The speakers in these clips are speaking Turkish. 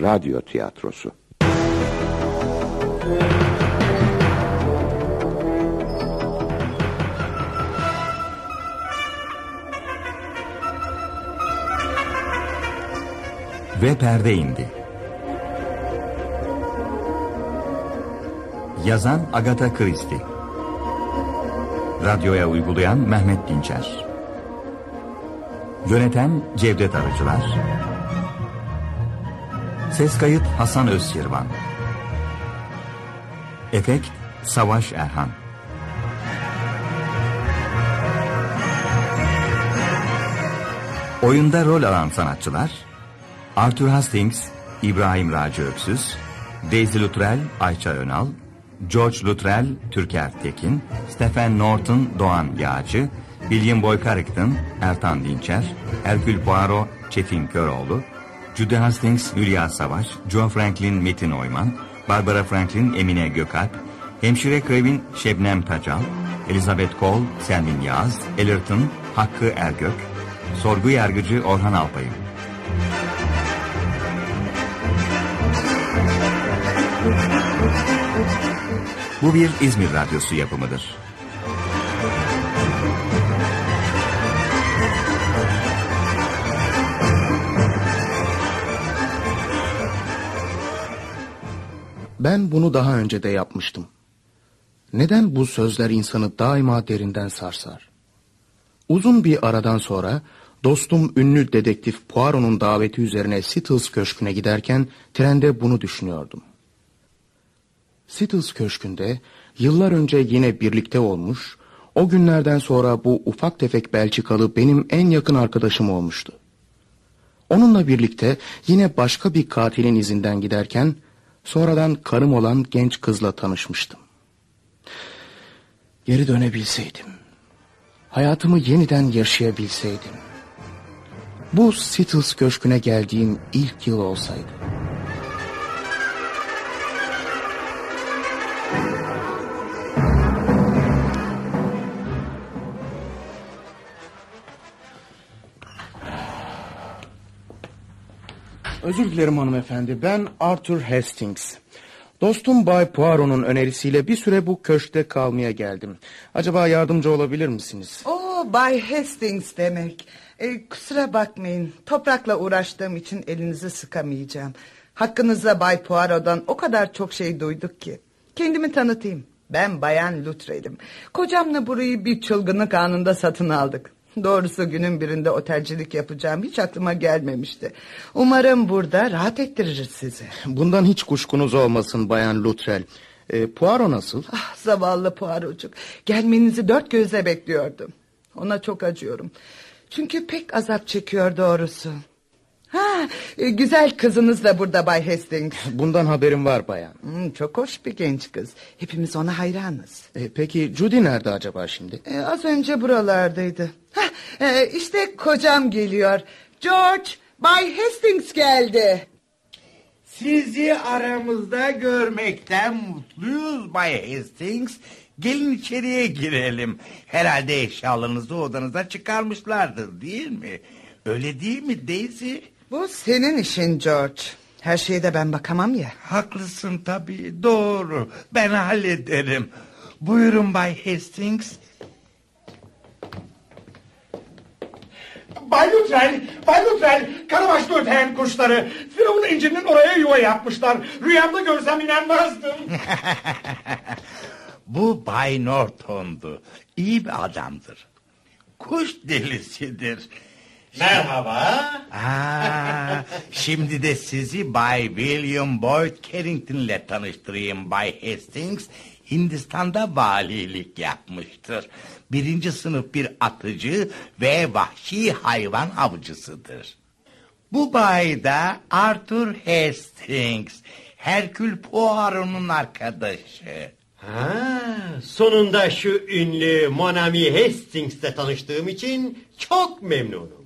radyo tiyatrosu. Ve perde indi. Yazan Agatha Christie. Radyoya uygulayan Mehmet Dinçer. Yöneten Cevdet Arıcılar. Ses kayıt Hasan Özşirvan. Efekt Savaş Erhan. Oyunda rol alan sanatçılar Arthur Hastings, İbrahim Raci Öksüz, Daisy Luttrell, Ayça Önal, George Luttrell, Türker Tekin, Stephen Norton, Doğan Yağcı, William Boy Carrington, Ertan Dinçer, Herkül Poirot, Çetin Köroğlu, Judy Hastings, Hülya Savaş, Joe Franklin, Metin Oyman, Barbara Franklin, Emine Gökalp, Hemşire Krevin, Şebnem Tacal, Elizabeth Cole, Selmin Yağız, Ellerton, Hakkı Ergök, Sorgu Yargıcı Orhan Alpayım. Bu bir İzmir Radyosu yapımıdır. Ben bunu daha önce de yapmıştım. Neden bu sözler insanı daima derinden sarsar? Uzun bir aradan sonra dostum ünlü dedektif Poirot'un daveti üzerine Sittles Köşkü'ne giderken trende bunu düşünüyordum. Sittles Köşkü'nde yıllar önce yine birlikte olmuş, o günlerden sonra bu ufak tefek Belçikalı benim en yakın arkadaşım olmuştu. Onunla birlikte yine başka bir katilin izinden giderken sonradan karım olan genç kızla tanışmıştım. Geri dönebilseydim, hayatımı yeniden yaşayabilseydim, bu Sittles Köşkü'ne geldiğim ilk yıl olsaydı. Özür dilerim hanımefendi. Ben Arthur Hastings. Dostum Bay Poirot'un önerisiyle bir süre bu köşkte kalmaya geldim. Acaba yardımcı olabilir misiniz? Oo, Bay Hastings demek. Ee, kusura bakmayın. Toprakla uğraştığım için elinizi sıkamayacağım. Hakkınızda Bay Poirot'dan o kadar çok şey duyduk ki. Kendimi tanıtayım. Ben Bayan Luttrell'im. Kocamla burayı bir çılgınlık anında satın aldık. Doğrusu günün birinde otelcilik yapacağım hiç aklıma gelmemişti. Umarım burada rahat ettiririz sizi. Bundan hiç kuşkunuz olmasın Bayan Luttrell. E, Poirot nasıl? Ah, zavallı Poirot'cuk. Gelmenizi dört gözle bekliyordum. Ona çok acıyorum. Çünkü pek azap çekiyor doğrusu. Ha, e, güzel kızınız da burada Bay Hastings. Bundan haberim var bayan. Hmm, çok hoş bir genç kız. Hepimiz ona hayranız. E, peki Judy nerede acaba şimdi? E, az önce buralardaydı. Hah, e, işte kocam geliyor. George, Bay Hastings geldi. Sizi aramızda görmekten mutluyuz Bay Hastings. Gelin içeriye girelim. Herhalde eşyalarınızı odanıza çıkarmışlardır değil mi? Öyle değil mi Daisy? Bu senin işin George. Her şeye de ben bakamam ya. Haklısın tabii doğru. Ben hallederim. Buyurun Bay Hastings. Bay Lütfen, Bay Lütfen, karabaşlı öteyen kuşları. Firavun incinin oraya yuva yapmışlar. Rüyamda görsem inanmazdım. Bu Bay Norton'du. İyi bir adamdır. Kuş delisidir. Merhaba. Aa, şimdi de sizi Bay William Boyd Carrington ile tanıştırayım Bay Hastings. Hindistan'da valilik yapmıştır. Birinci sınıf bir atıcı ve vahşi hayvan avcısıdır. Bu bay da Arthur Hastings. Herkül Poirot'un arkadaşı. Ha, sonunda şu ünlü Monami Hastings'le tanıştığım için çok memnunum.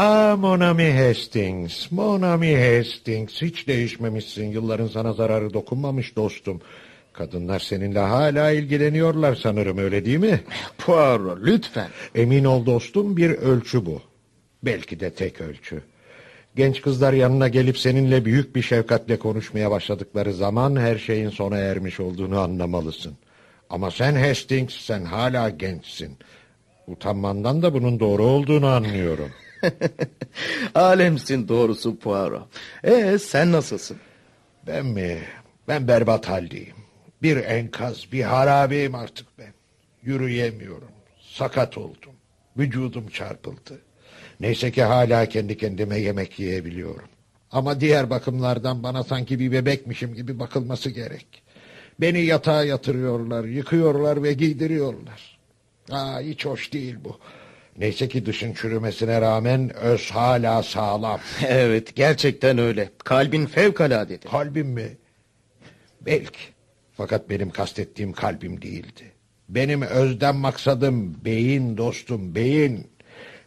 Ah Monami Hastings, Monami Hastings hiç değişmemişsin. Yılların sana zararı dokunmamış dostum. Kadınlar seninle hala ilgileniyorlar sanırım öyle değil mi? Poirot lütfen. Emin ol dostum bir ölçü bu. Belki de tek ölçü. Genç kızlar yanına gelip seninle büyük bir şefkatle konuşmaya başladıkları zaman her şeyin sona ermiş olduğunu anlamalısın. Ama sen Hastings sen hala gençsin. Utanmandan da bunun doğru olduğunu anlıyorum. Alemsin doğrusu Poirot. Ee sen nasılsın? Ben mi? Ben berbat haldeyim. Bir enkaz, bir harabeyim artık ben. Yürüyemiyorum. Sakat oldum. Vücudum çarpıldı. Neyse ki hala kendi kendime yemek yiyebiliyorum. Ama diğer bakımlardan bana sanki bir bebekmişim gibi bakılması gerek. Beni yatağa yatırıyorlar, yıkıyorlar ve giydiriyorlar. Aa, hiç hoş değil bu. Neyse ki dışın çürümesine rağmen öz hala sağlam. Evet gerçekten öyle. Kalbin fevkaladedir. Kalbim mi? Belki. Fakat benim kastettiğim kalbim değildi. Benim özden maksadım beyin dostum beyin.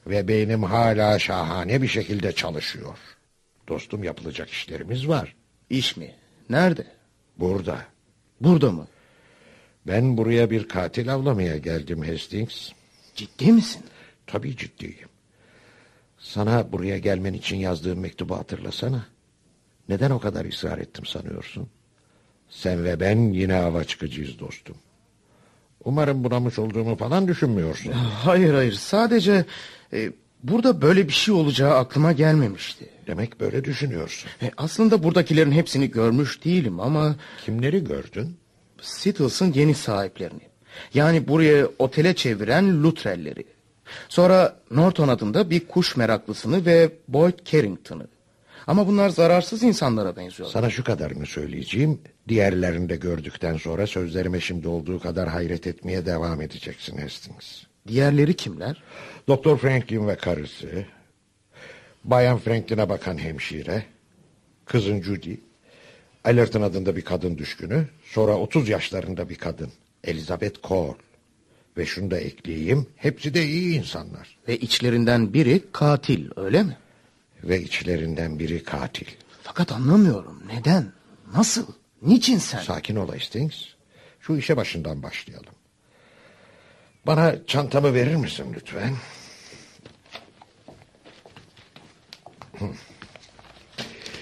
Ve beynim hala şahane bir şekilde çalışıyor. Dostum yapılacak işlerimiz var. İş mi? Nerede? Burada. Burada mı? Ben buraya bir katil avlamaya geldim Hastings. Ciddi misin? Tabii ciddiyim. Sana buraya gelmen için yazdığım mektubu hatırlasana. Neden o kadar ısrar ettim sanıyorsun? Sen ve ben yine hava çıkacağız dostum. Umarım bunamış olduğumu falan düşünmüyorsun. Hayır hayır sadece e, burada böyle bir şey olacağı aklıma gelmemişti. Demek böyle düşünüyorsun. E, aslında buradakilerin hepsini görmüş değilim ama Kimleri gördün? Sittles'ın yeni sahiplerini. Yani buraya otele çeviren Luttrell'leri. Sonra Norton adında bir kuş meraklısını ve Boyd Carrington'ı. Ama bunlar zararsız insanlara benziyorlar. Sana şu kadarını söyleyeceğim. Diğerlerini de gördükten sonra sözlerime şimdi olduğu kadar hayret etmeye devam edeceksin Hastings. Diğerleri kimler? Doktor Franklin ve karısı, Bayan Franklin'e bakan hemşire, kızın Judy, Allerton adında bir kadın düşkünü, sonra 30 yaşlarında bir kadın, Elizabeth Cole. Ve şunu da ekleyeyim, hepsi de iyi insanlar. Ve içlerinden biri katil öyle mi? Ve içlerinden biri katil. Fakat anlamıyorum neden? Nasıl? Niçin sen? Sakin ol Hastings. Şu işe başından başlayalım. Bana çantamı verir misin lütfen?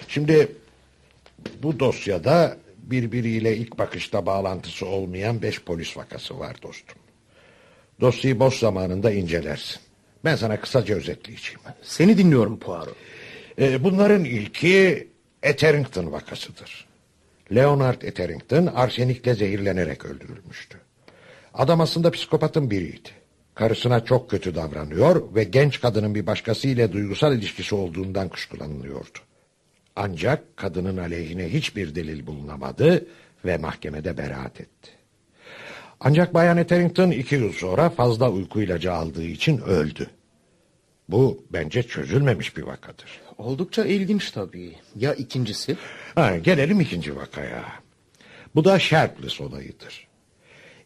Şimdi bu dosyada birbiriyle ilk bakışta bağlantısı olmayan beş polis vakası var dostum. Dosyayı boş zamanında incelersin. Ben sana kısaca özetleyeceğim. Seni dinliyorum Poirot. Ee, bunların ilki Etherington vakasıdır. Leonard Etherington arsenikle zehirlenerek öldürülmüştü. Adam aslında psikopatın biriydi. Karısına çok kötü davranıyor ve genç kadının bir başkasıyla duygusal ilişkisi olduğundan kuşkulanılıyordu. Ancak kadının aleyhine hiçbir delil bulunamadı ve mahkemede beraat etti. Ancak Bayan Etherington iki yıl sonra fazla uyku ilacı aldığı için öldü. Bu bence çözülmemiş bir vakadır. Oldukça ilginç tabii. Ya ikincisi? Ha, gelelim ikinci vakaya. Bu da Sharpless olayıdır.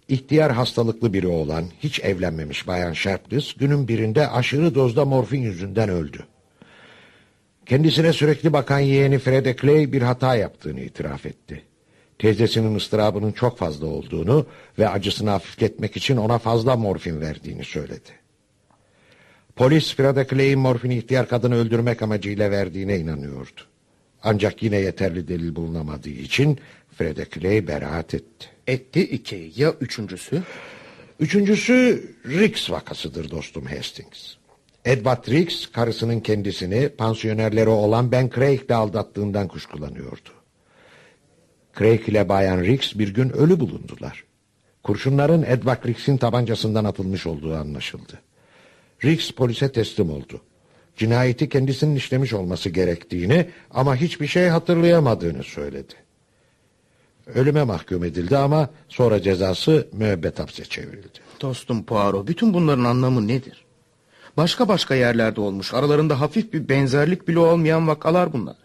İhtiyar hastalıklı biri olan, hiç evlenmemiş Bayan Sharpless, günün birinde aşırı dozda morfin yüzünden öldü. Kendisine sürekli bakan yeğeni Fred Clay bir hata yaptığını itiraf etti. Teyzesinin ıstırabının çok fazla olduğunu ve acısını hafifletmek için ona fazla morfin verdiğini söyledi. Polis Fred Clay'in morfini ihtiyar kadını öldürmek amacıyla verdiğine inanıyordu. Ancak yine yeterli delil bulunamadığı için Fred Clay beraat etti. Etti iki. Ya üçüncüsü? Üçüncüsü Riggs vakasıdır dostum Hastings. Edward Riggs karısının kendisini pansiyonerleri olan Ben Craig'le aldattığından kuşkulanıyordu. Craig ile Bayan Riggs bir gün ölü bulundular. Kurşunların Edward Riggs'in tabancasından atılmış olduğu anlaşıldı. Riggs polise teslim oldu. Cinayeti kendisinin işlemiş olması gerektiğini ama hiçbir şey hatırlayamadığını söyledi. Ölüme mahkum edildi ama sonra cezası müebbet hapse çevrildi. Dostum Poirot bütün bunların anlamı nedir? Başka başka yerlerde olmuş. Aralarında hafif bir benzerlik bile olmayan vakalar bunlar.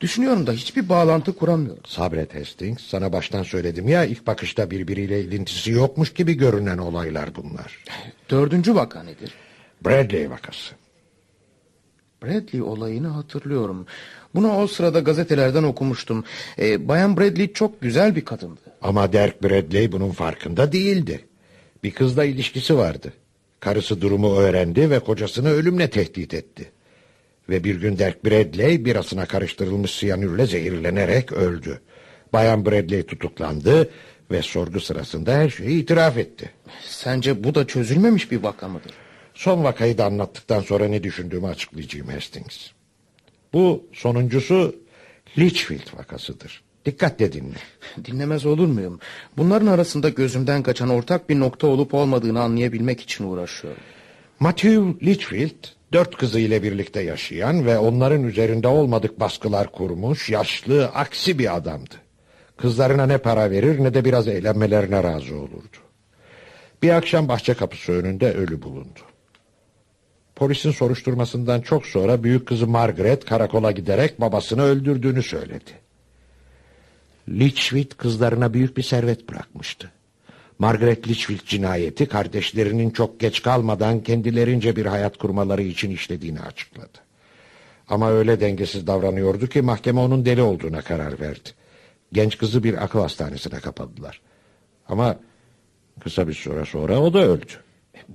Düşünüyorum da hiçbir bağlantı kuramıyorum. Sabret Hastings, sana baştan söyledim ya ilk bakışta birbiriyle ilintisi yokmuş gibi görünen olaylar bunlar. Dördüncü vaka nedir? Bradley vakası. Bradley olayını hatırlıyorum. Bunu o sırada gazetelerden okumuştum. Ee, Bayan Bradley çok güzel bir kadındı. Ama Derek Bradley bunun farkında değildi. Bir kızla ilişkisi vardı. Karısı durumu öğrendi ve kocasını ölümle tehdit etti. Ve bir gün Derek Bradley birasına karıştırılmış siyanürle zehirlenerek öldü. Bayan Bradley tutuklandı ve sorgu sırasında her şeyi itiraf etti. Sence bu da çözülmemiş bir vaka mıdır? Son vakayı da anlattıktan sonra ne düşündüğümü açıklayacağım Hastings. Bu sonuncusu Litchfield vakasıdır. Dikkatle dinle. Dinlemez olur muyum? Bunların arasında gözümden kaçan ortak bir nokta olup olmadığını anlayabilmek için uğraşıyorum. Matthew Litchfield dört kızı ile birlikte yaşayan ve onların üzerinde olmadık baskılar kurmuş yaşlı aksi bir adamdı. Kızlarına ne para verir ne de biraz eğlenmelerine razı olurdu. Bir akşam bahçe kapısı önünde ölü bulundu. Polisin soruşturmasından çok sonra büyük kızı Margaret karakola giderek babasını öldürdüğünü söyledi. Litchfield kızlarına büyük bir servet bırakmıştı. Margaret Litchfield cinayeti kardeşlerinin çok geç kalmadan kendilerince bir hayat kurmaları için işlediğini açıkladı. Ama öyle dengesiz davranıyordu ki mahkeme onun deli olduğuna karar verdi. Genç kızı bir akıl hastanesine kapadılar. Ama kısa bir süre sonra o da öldü.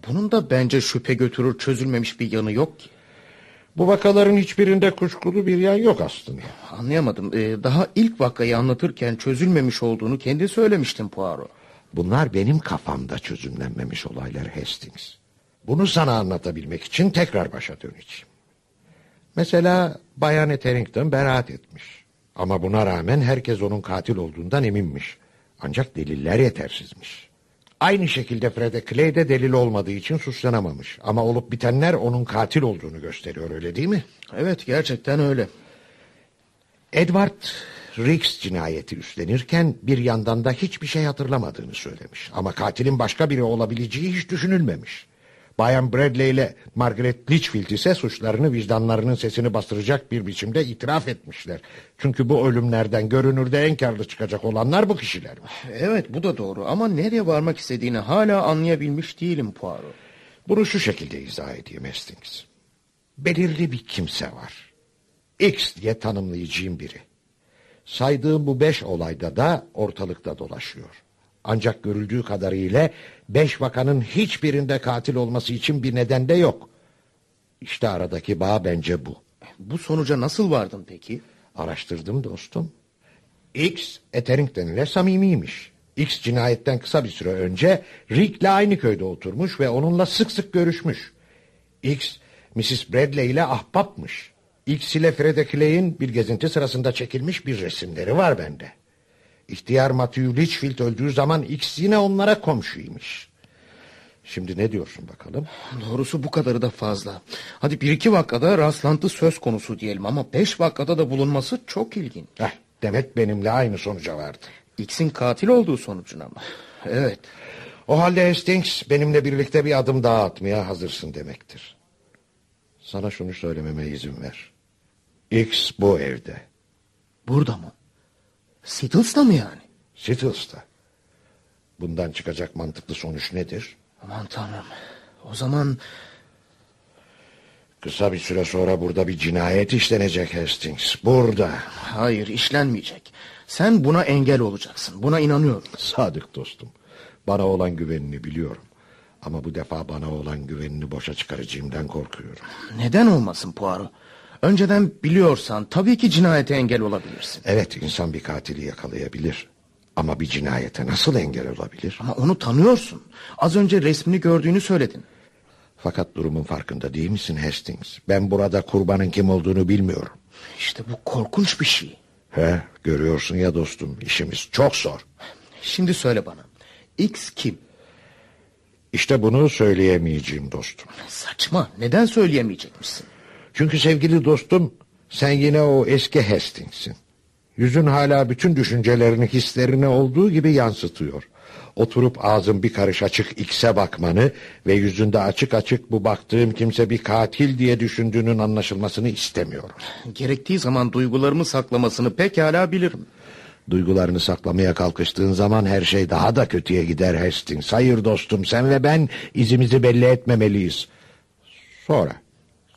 Bunun da bence şüphe götürür çözülmemiş bir yanı yok ki. Bu vakaların hiçbirinde kuşkulu bir yan yok aslında. Anlayamadım. Ee, daha ilk vakayı anlatırken çözülmemiş olduğunu kendi söylemiştin Poirot. Bunlar benim kafamda çözümlenmemiş olaylar Hastings. Bunu sana anlatabilmek için tekrar başa döneceğim. Mesela Bayan Etherington beraat etmiş. Ama buna rağmen herkes onun katil olduğundan eminmiş. Ancak deliller yetersizmiş. Aynı şekilde Fred Clay de delil olmadığı için suçlanamamış. Ama olup bitenler onun katil olduğunu gösteriyor öyle değil mi? Evet gerçekten öyle. Edward Riggs cinayeti üstlenirken bir yandan da hiçbir şey hatırlamadığını söylemiş. Ama katilin başka biri olabileceği hiç düşünülmemiş. Bayan Bradley ile Margaret Litchfield ise suçlarını vicdanlarının sesini bastıracak bir biçimde itiraf etmişler. Çünkü bu ölümlerden görünürde en karlı çıkacak olanlar bu kişiler. Evet bu da doğru ama nereye varmak istediğini hala anlayabilmiş değilim Poirot. Bunu şu şekilde izah edeyim Hastings. Belirli bir kimse var. X diye tanımlayacağım biri. Saydığım bu beş olayda da ortalıkta dolaşıyor. Ancak görüldüğü kadarıyla beş vakanın hiçbirinde katil olması için bir neden de yok. İşte aradaki bağ bence bu. Bu sonuca nasıl vardın peki? Araştırdım dostum. X Etherington ile samimiymiş. X cinayetten kısa bir süre önce Rick'le aynı köyde oturmuş ve onunla sık sık görüşmüş. X Mrs. Bradley ile ahbapmış. X ile Fred Clay'in bir gezinti sırasında çekilmiş bir resimleri var bende. İhtiyar Matthew Litchfield öldüğü zaman X yine onlara komşuymuş. Şimdi ne diyorsun bakalım? Doğrusu bu kadarı da fazla. Hadi bir iki vakada rastlantı söz konusu diyelim ama beş vakada da bulunması çok ilginç. Heh, demek benimle aynı sonuca vardı. X'in katil olduğu sonucuna mı? Evet. O halde Hastings benimle birlikte bir adım daha atmaya hazırsın demektir. Sana şunu söylememe izin ver. X bu evde. Burada mı? Seatles'ta mı yani? Sittles'ta. Bundan çıkacak mantıklı sonuç nedir? Aman tanrım. O zaman Kısa bir süre sonra burada bir cinayet işlenecek Hastings. Burada. hayır işlenmeyecek. Sen buna engel olacaksın. Buna inanıyorum. Sadık dostum. Bana olan güvenini biliyorum. Ama bu defa bana olan güvenini boşa çıkaracağımdan korkuyorum. Neden olmasın Poirot? Önceden biliyorsan tabii ki cinayete engel olabilirsin. Evet insan bir katili yakalayabilir. Ama bir cinayete nasıl engel olabilir? Ama onu tanıyorsun. Az önce resmini gördüğünü söyledin. Fakat durumun farkında değil misin Hastings? Ben burada kurbanın kim olduğunu bilmiyorum. İşte bu korkunç bir şey. He, görüyorsun ya dostum işimiz çok zor. Şimdi söyle bana. X kim? İşte bunu söyleyemeyeceğim dostum. Saçma. Neden söyleyemeyecekmişsin? Çünkü sevgili dostum sen yine o eski Hastings'in. Yüzün hala bütün düşüncelerini hislerini olduğu gibi yansıtıyor. Oturup ağzın bir karış açık X'e bakmanı ve yüzünde açık açık bu baktığım kimse bir katil diye düşündüğünün anlaşılmasını istemiyorum. Gerektiği zaman duygularımı saklamasını pekala bilirim. Duygularını saklamaya kalkıştığın zaman her şey daha da kötüye gider Hastings. Hayır dostum sen ve ben izimizi belli etmemeliyiz. Sonra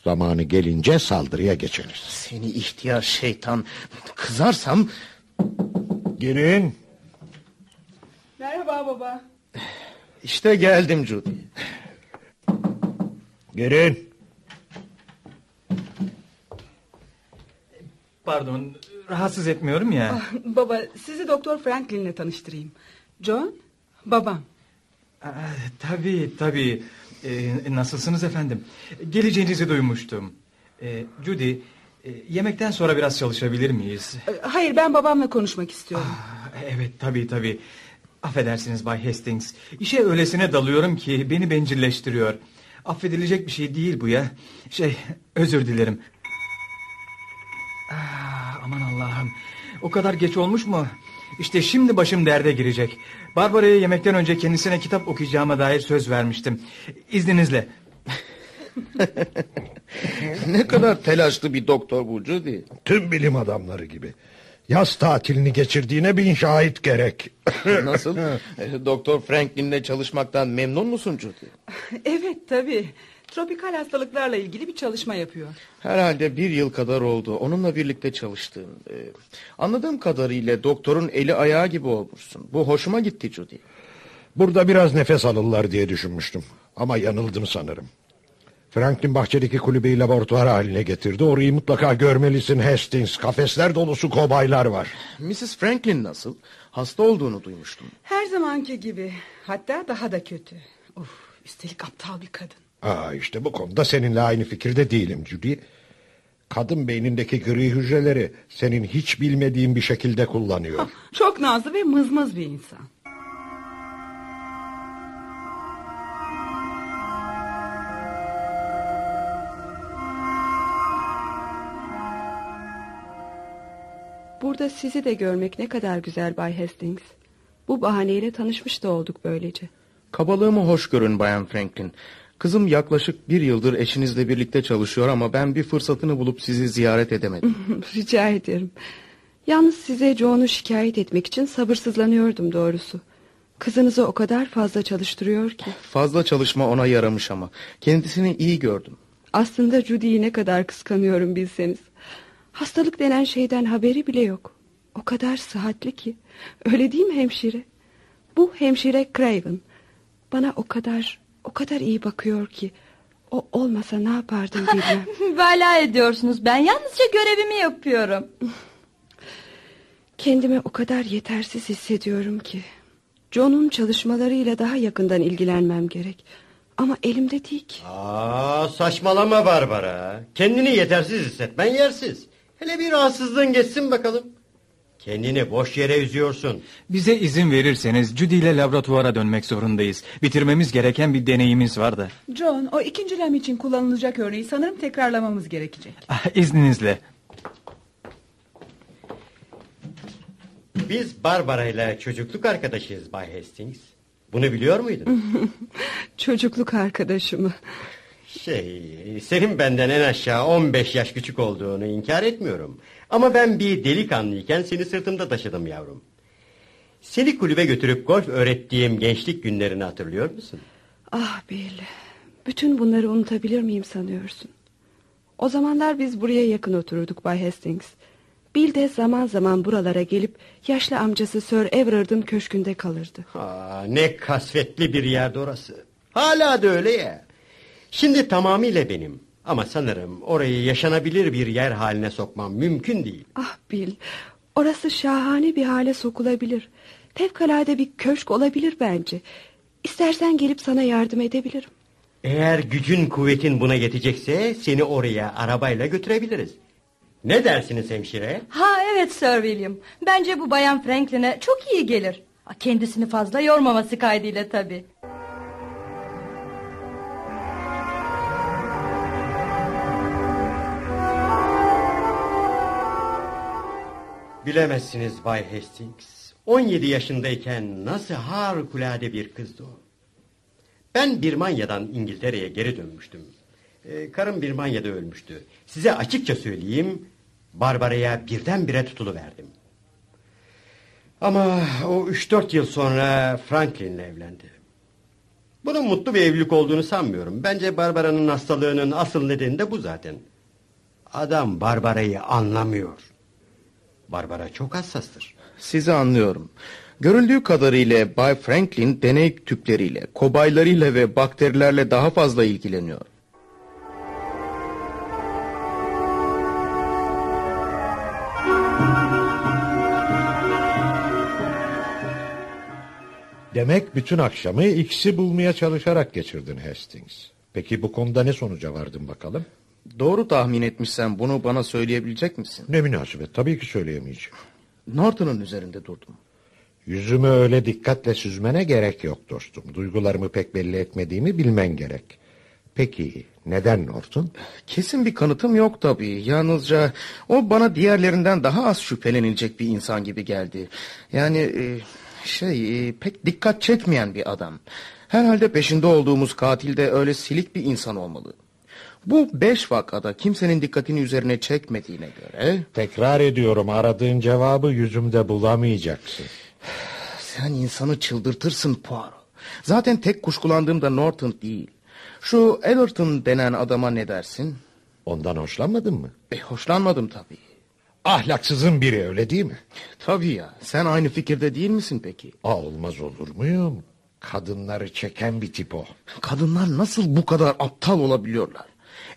zamanı gelince saldırıya geçeriz. Seni ihtiyar şeytan. Kızarsam Girin. Merhaba baba. İşte geldim Judy. Girin. Pardon, rahatsız etmiyorum ya. Ah, baba sizi Doktor Franklin'le tanıştırayım. John, babam. Aa, tabii, tabii. Ee, nasılsınız efendim? Geleceğinizi duymuştum. Ee, Judy, e, yemekten sonra biraz çalışabilir miyiz? Ee, Hayır ben babamla konuşmak istiyorum. Ah, evet, tabii, tabii. Affedersiniz Bay Hastings. İşe öylesine dalıyorum ki beni bencilleştiriyor. Affedilecek bir şey değil bu ya. Şey, özür dilerim. Ah, aman Allah'ım. O kadar geç olmuş mu? İşte şimdi başım derde girecek. Barbara'ya yemekten önce kendisine kitap okuyacağıma dair söz vermiştim. İzninizle. ne kadar telaşlı bir doktor bu Judy. Tüm bilim adamları gibi. Yaz tatilini geçirdiğine bin şahit gerek. Nasıl? E, doktor Franklin'le çalışmaktan memnun musun Judy? evet tabii. Tropikal hastalıklarla ilgili bir çalışma yapıyor. Herhalde bir yıl kadar oldu. Onunla birlikte çalıştığım. Ee, anladığım kadarıyla doktorun eli ayağı gibi olmuşsun. Bu hoşuma gitti Judy. Burada biraz nefes alırlar diye düşünmüştüm. Ama yanıldım sanırım. Franklin bahçedeki kulübeyi laboratuvar haline getirdi. Orayı mutlaka görmelisin Hastings. Kafesler dolusu kobaylar var. Mrs. Franklin nasıl? Hasta olduğunu duymuştum. Her zamanki gibi. Hatta daha da kötü. Of, üstelik aptal bir kadın. Aa, işte bu konuda seninle aynı fikirde değilim Judy. Kadın beynindeki gri hücreleri senin hiç bilmediğin bir şekilde kullanıyor. Çok nazlı ve mızmız bir insan. Burada sizi de görmek ne kadar güzel Bay Hastings. Bu bahaneyle tanışmış da olduk böylece. Kabalığımı hoş görün Bayan Franklin. Kızım yaklaşık bir yıldır eşinizle birlikte çalışıyor ama ben bir fırsatını bulup sizi ziyaret edemedim. Rica ederim. Yalnız size John'u şikayet etmek için sabırsızlanıyordum doğrusu. Kızınızı o kadar fazla çalıştırıyor ki. Fazla çalışma ona yaramış ama. Kendisini iyi gördüm. Aslında Judy'yi ne kadar kıskanıyorum bilseniz. Hastalık denen şeyden haberi bile yok. O kadar sıhhatli ki. Öyle değil mi hemşire? Bu hemşire Craven. Bana o kadar, o kadar iyi bakıyor ki. O olmasa ne yapardım bilmem. Mübalağa ediyorsunuz. Ben yalnızca görevimi yapıyorum. Kendimi o kadar yetersiz hissediyorum ki. John'un çalışmalarıyla daha yakından ilgilenmem gerek. Ama elimde değil ki. Aa, saçmalama Barbara. Kendini yetersiz hissetmen yersiz. Hele bir rahatsızlığın geçsin bakalım. Kendini boş yere üzüyorsun. Bize izin verirseniz Judy ile laboratuvara dönmek zorundayız. Bitirmemiz gereken bir deneyimiz var da. John o ikinci lem için kullanılacak örneği sanırım tekrarlamamız gerekecek. Ah, İzninizle. Biz Barbara ile çocukluk arkadaşıyız Bay Hastings. Bunu biliyor muydun? Çocukluk arkadaşımı. Şey, senin benden en aşağı 15 yaş küçük olduğunu inkar etmiyorum. Ama ben bir delikanlıyken seni sırtımda taşıdım yavrum. Seni kulübe götürüp golf öğrettiğim gençlik günlerini hatırlıyor musun? Ah Bill. Bütün bunları unutabilir miyim sanıyorsun? O zamanlar biz buraya yakın otururduk Bay Hastings. Bill de zaman zaman buralara gelip yaşlı amcası Sir Everard'ın köşkünde kalırdı. Aa, ne kasvetli bir yerde orası. Hala da öyle ya. Şimdi tamamıyla benim. Ama sanırım orayı yaşanabilir bir yer haline sokmam mümkün değil. Ah Bill, orası şahane bir hale sokulabilir. Fevkalade bir köşk olabilir bence. İstersen gelip sana yardım edebilirim. Eğer gücün kuvvetin buna yetecekse seni oraya arabayla götürebiliriz. Ne dersiniz hemşire? Ha evet Sir William. Bence bu bayan Franklin'e çok iyi gelir. Kendisini fazla yormaması kaydıyla tabii. Bilemezsiniz Bay Hastings. 17 yaşındayken nasıl harikulade bir kızdı o. Ben Birmanya'dan İngiltere'ye geri dönmüştüm. Ee, karım Birmanya'da ölmüştü. Size açıkça söyleyeyim, Barbara'ya birdenbire tutuluverdim. Ama o 3-4 yıl sonra Franklin'le evlendi. Bunun mutlu bir evlilik olduğunu sanmıyorum. Bence Barbara'nın hastalığının asıl nedeni de bu zaten. Adam Barbara'yı anlamıyor. Barbara çok hassastır. Sizi anlıyorum. Görüldüğü kadarıyla Bay Franklin deney tüpleriyle, kobaylarıyla ve bakterilerle daha fazla ilgileniyor. Demek bütün akşamı X'i bulmaya çalışarak geçirdin Hastings. Peki bu konuda ne sonuca vardın bakalım? Doğru tahmin etmişsen bunu bana söyleyebilecek misin? Ne münasebet tabii ki söyleyemeyeceğim. Norton'un üzerinde durdum. Yüzümü öyle dikkatle süzmene gerek yok dostum. Duygularımı pek belli etmediğimi bilmen gerek. Peki neden Norton? Kesin bir kanıtım yok tabii. Yalnızca o bana diğerlerinden daha az şüphelenilecek bir insan gibi geldi. Yani e, şey e, pek dikkat çekmeyen bir adam. Herhalde peşinde olduğumuz katil de öyle silik bir insan olmalı. Bu beş vakada kimsenin dikkatini üzerine çekmediğine göre... Tekrar ediyorum aradığın cevabı yüzümde bulamayacaksın. Sen insanı çıldırtırsın Poirot. Zaten tek kuşkulandığım da Norton değil. Şu Ellerton denen adama ne dersin? Ondan hoşlanmadın mı? E, hoşlanmadım tabii. Ahlaksızın biri öyle değil mi? Tabii ya. Sen aynı fikirde değil misin peki? Aa, olmaz olur muyum? Kadınları çeken bir tip o. Kadınlar nasıl bu kadar aptal olabiliyorlar?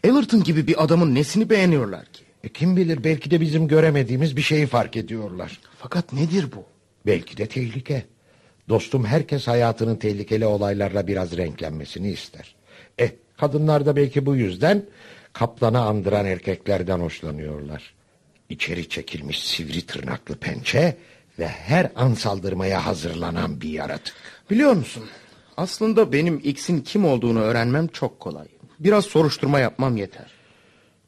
Ellerton gibi bir adamın nesini beğeniyorlar ki? E, kim bilir belki de bizim göremediğimiz bir şeyi fark ediyorlar. Fakat nedir bu? Belki de tehlike. Dostum herkes hayatının tehlikeli olaylarla biraz renklenmesini ister. Eh kadınlar da belki bu yüzden kaplana andıran erkeklerden hoşlanıyorlar. İçeri çekilmiş sivri tırnaklı pençe ve her an saldırmaya hazırlanan bir yaratık. Biliyor musun? Aslında benim X'in kim olduğunu öğrenmem çok kolay. Biraz soruşturma yapmam yeter.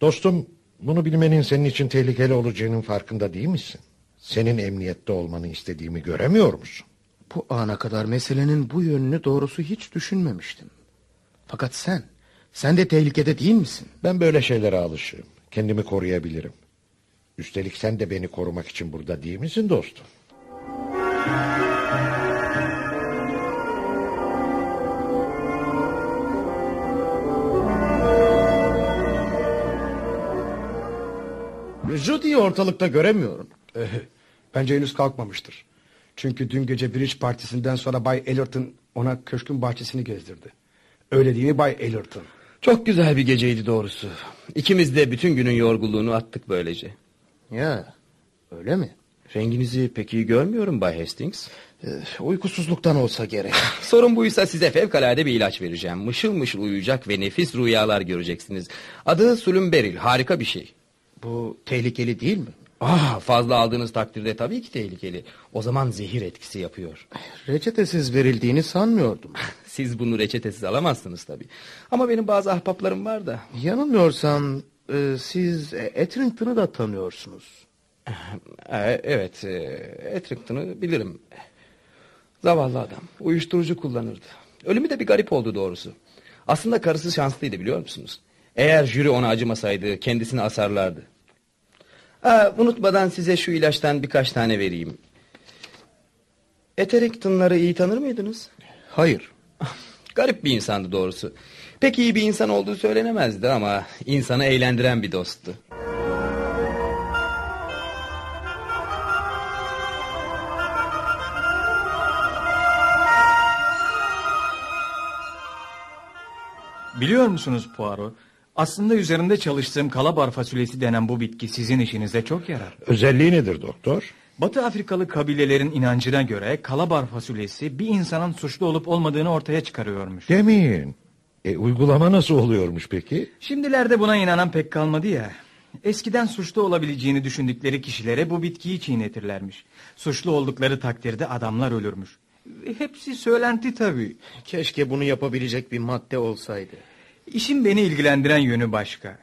Dostum bunu bilmenin senin için tehlikeli olacağının farkında değil misin? Senin emniyette olmanı istediğimi göremiyor musun? Bu ana kadar meselenin bu yönünü doğrusu hiç düşünmemiştim. Fakat sen, sen de tehlikede değil misin? Ben böyle şeylere alışığım. Kendimi koruyabilirim. Üstelik sen de beni korumak için burada değil misin dostum? Judy'yi ortalıkta göremiyorum. Eh, Bence henüz kalkmamıştır. Çünkü dün gece Bridge partisinden sonra Bay Ellerton ona köşkün bahçesini gezdirdi. Öyle değil mi Bay Ellerton? Çok güzel bir geceydi doğrusu. İkimiz de bütün günün yorgunluğunu attık böylece. Ya öyle mi? Renginizi pek iyi görmüyorum Bay Hastings. Ee, uykusuzluktan olsa gerek. Sorun buysa size fevkalade bir ilaç vereceğim. Mışıl mışıl uyuyacak ve nefis rüyalar göreceksiniz. Adı Sulumberil. Harika bir şey. Bu tehlikeli değil mi? Ah, fazla aldığınız takdirde tabii ki tehlikeli. O zaman zehir etkisi yapıyor. Reçetesiz verildiğini sanmıyordum. Siz bunu reçetesiz alamazsınız tabii. Ama benim bazı ahbaplarım var da. Yanılmıyorsam e, siz Etrington'ı da tanıyorsunuz. E, evet, e, Etrington'ı bilirim. Zavallı adam. Uyuşturucu kullanırdı. Ölümü de bir garip oldu doğrusu. Aslında karısı şanslıydı biliyor musunuz? Eğer jüri ona acımasaydı kendisini asarlardı. Aa, unutmadan size şu ilaçtan birkaç tane vereyim. Eterektonları iyi tanır mıydınız? Hayır. Garip bir insandı doğrusu. Pek iyi bir insan olduğu söylenemezdi ama insanı eğlendiren bir dosttu. Biliyor musunuz Poirot? Aslında üzerinde çalıştığım kalabar fasulyesi denen bu bitki sizin işinize çok yarar. Özelliği nedir doktor? Batı Afrikalı kabilelerin inancına göre kalabar fasulyesi bir insanın suçlu olup olmadığını ortaya çıkarıyormuş. Demeyin. E uygulama nasıl oluyormuş peki? Şimdilerde buna inanan pek kalmadı ya. Eskiden suçlu olabileceğini düşündükleri kişilere bu bitkiyi çiğnetirlermiş. Suçlu oldukları takdirde adamlar ölürmüş. Hepsi söylenti tabii. Keşke bunu yapabilecek bir madde olsaydı. İşin beni ilgilendiren yönü başka.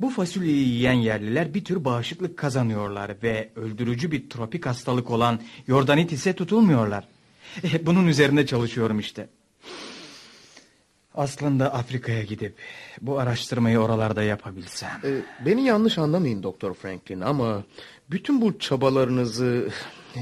Bu fasulyeyi yiyen yerliler bir tür bağışıklık kazanıyorlar ve öldürücü bir tropik hastalık olan Yordanitis'e tutulmuyorlar. E, Bunun üzerinde çalışıyorum işte. Aslında Afrika'ya gidip bu araştırmayı oralarda yapabilsem. Ee, beni yanlış anlamayın Doktor Franklin ama bütün bu çabalarınızı